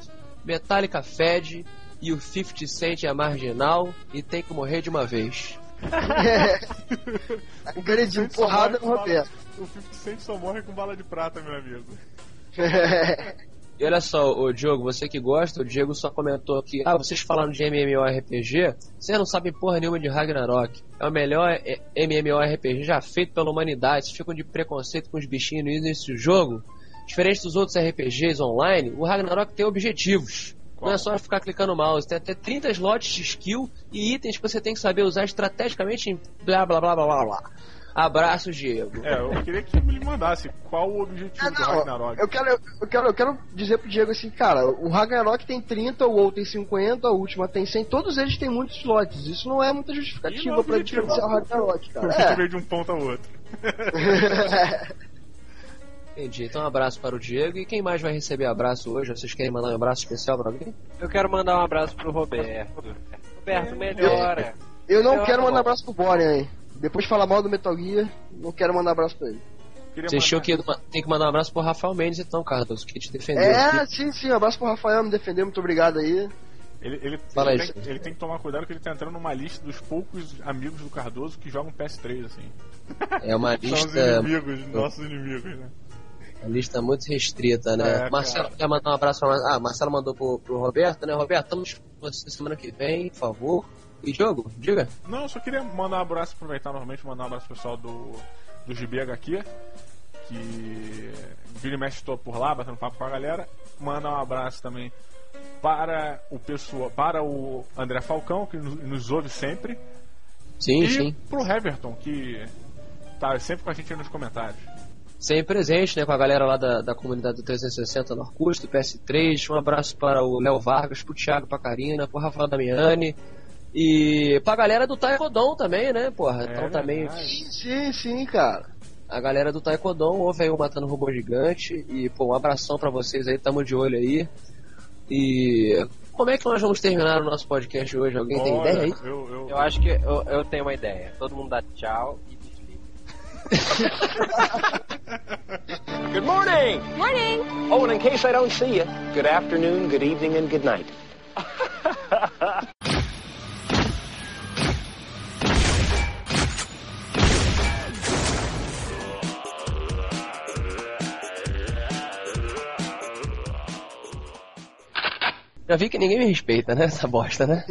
Metallica fede e o 50 Cent é marginal e tem que morrer de uma vez. [laughs] agrediu Só porrada no Roberto. O 50 Cent só morre com bala de prata, meu amigo. E olha só, o Diogo, você que gosta, o Diego só comentou aqui, ah, vocês falaram de MMORPG, vocês não sabem porra nenhuma de Ragnarok. É o melhor eh, MMORPG já feito pela humanidade. Vocês ficam de preconceito com os bichinhos no início do jogo. Diferente dos outros RPGs online, o Ragnarok tem objetivos. Não é só ficar clicando no mouse, tem até 30 slots de skill e itens que você tem que saber usar estrategicamente em blá blá blá blá blá blá. Abraço, Diego. É, eu queria que ele mandasse qual o objetivo Ah, do não, Ragnarok. eu quero, eu, quero, eu quero dizer pro Diego assim, cara, o Ragnarok tem 30, o outro tem 50, a última tem 100, todos eles têm muitos slots. Isso não é muita justificativa é pra objetivo. diferenciar o Ragnarok, O cara. objetivo é de um ponto ao outro. [laughs] [laughs] É. Entendi. Então, um abraço para o Diego. E quem mais vai receber abraço hoje? Vocês querem mandar um abraço especial para alguém? Eu quero mandar um abraço pro Roberto. Roberto, melhora. Eu não Eu quero mandar abraço pro Borean, hein. Depois de falar mal do Metal Gear, não quero mandar abraço pra ele. Tinham mandar- que tem que mandar um abraço pro Rafael Mendes, então, Carlos, que te defendeu. É, sim, sim, um abraço pro Rafael, me defendeu, muito obrigado aí. Ele, ele, Fala ele aí, tem, ele tem que tomar cuidado que ele tá entrando numa lista dos poucos amigos do Cardoso que jogam PS3, assim. É uma [laughs] São os lista, inimigos, nossos inimigos, né? Uma lista muito restrita, né? É, Marcelo cara. quer mandar um abraço pra Ah, Marcelo mandou pro, pro Roberto, né? Roberto, estamos com você semana que vem, por favor. E Diogo, diga. Não, eu só queria mandar um abraço, aproveitar novamente, mandar um abraço pro pessoal do, do GBHQ, que Vira e mexe estou por lá, batendo papo com a galera. Manda um abraço também para o pessoal, para o André Falcão, que nos, nos ouve sempre. Sim, e sim. pro Heverton, que tá sempre com a gente aí nos comentários. Sempre presente, né, com a galera lá da, da comunidade do 360 no Orkut, do PS3. Um abraço para o Léo Vargas, pro Thiago, pra Karina, pro Rafael Damiani. E pra galera do Taekwondo também, né, porra? então também. Sim, sim, sim, cara. A galera do Taekwondo ouve aí o Matando Robô Gigante. E, pô, um abração pra vocês aí, tamo de olho aí. E. Como é que nós vamos terminar o nosso podcast hoje? Alguém tem Olha, ideia aí? Eu, Eu acho que eu, eu tenho uma ideia. Todo mundo dá tchau e. [laughs] Good morning. Morning. Oh, and in case I don't see you, good afternoon, good evening, and good night. Já vi que ninguém me respeita, né? Essa bosta, né?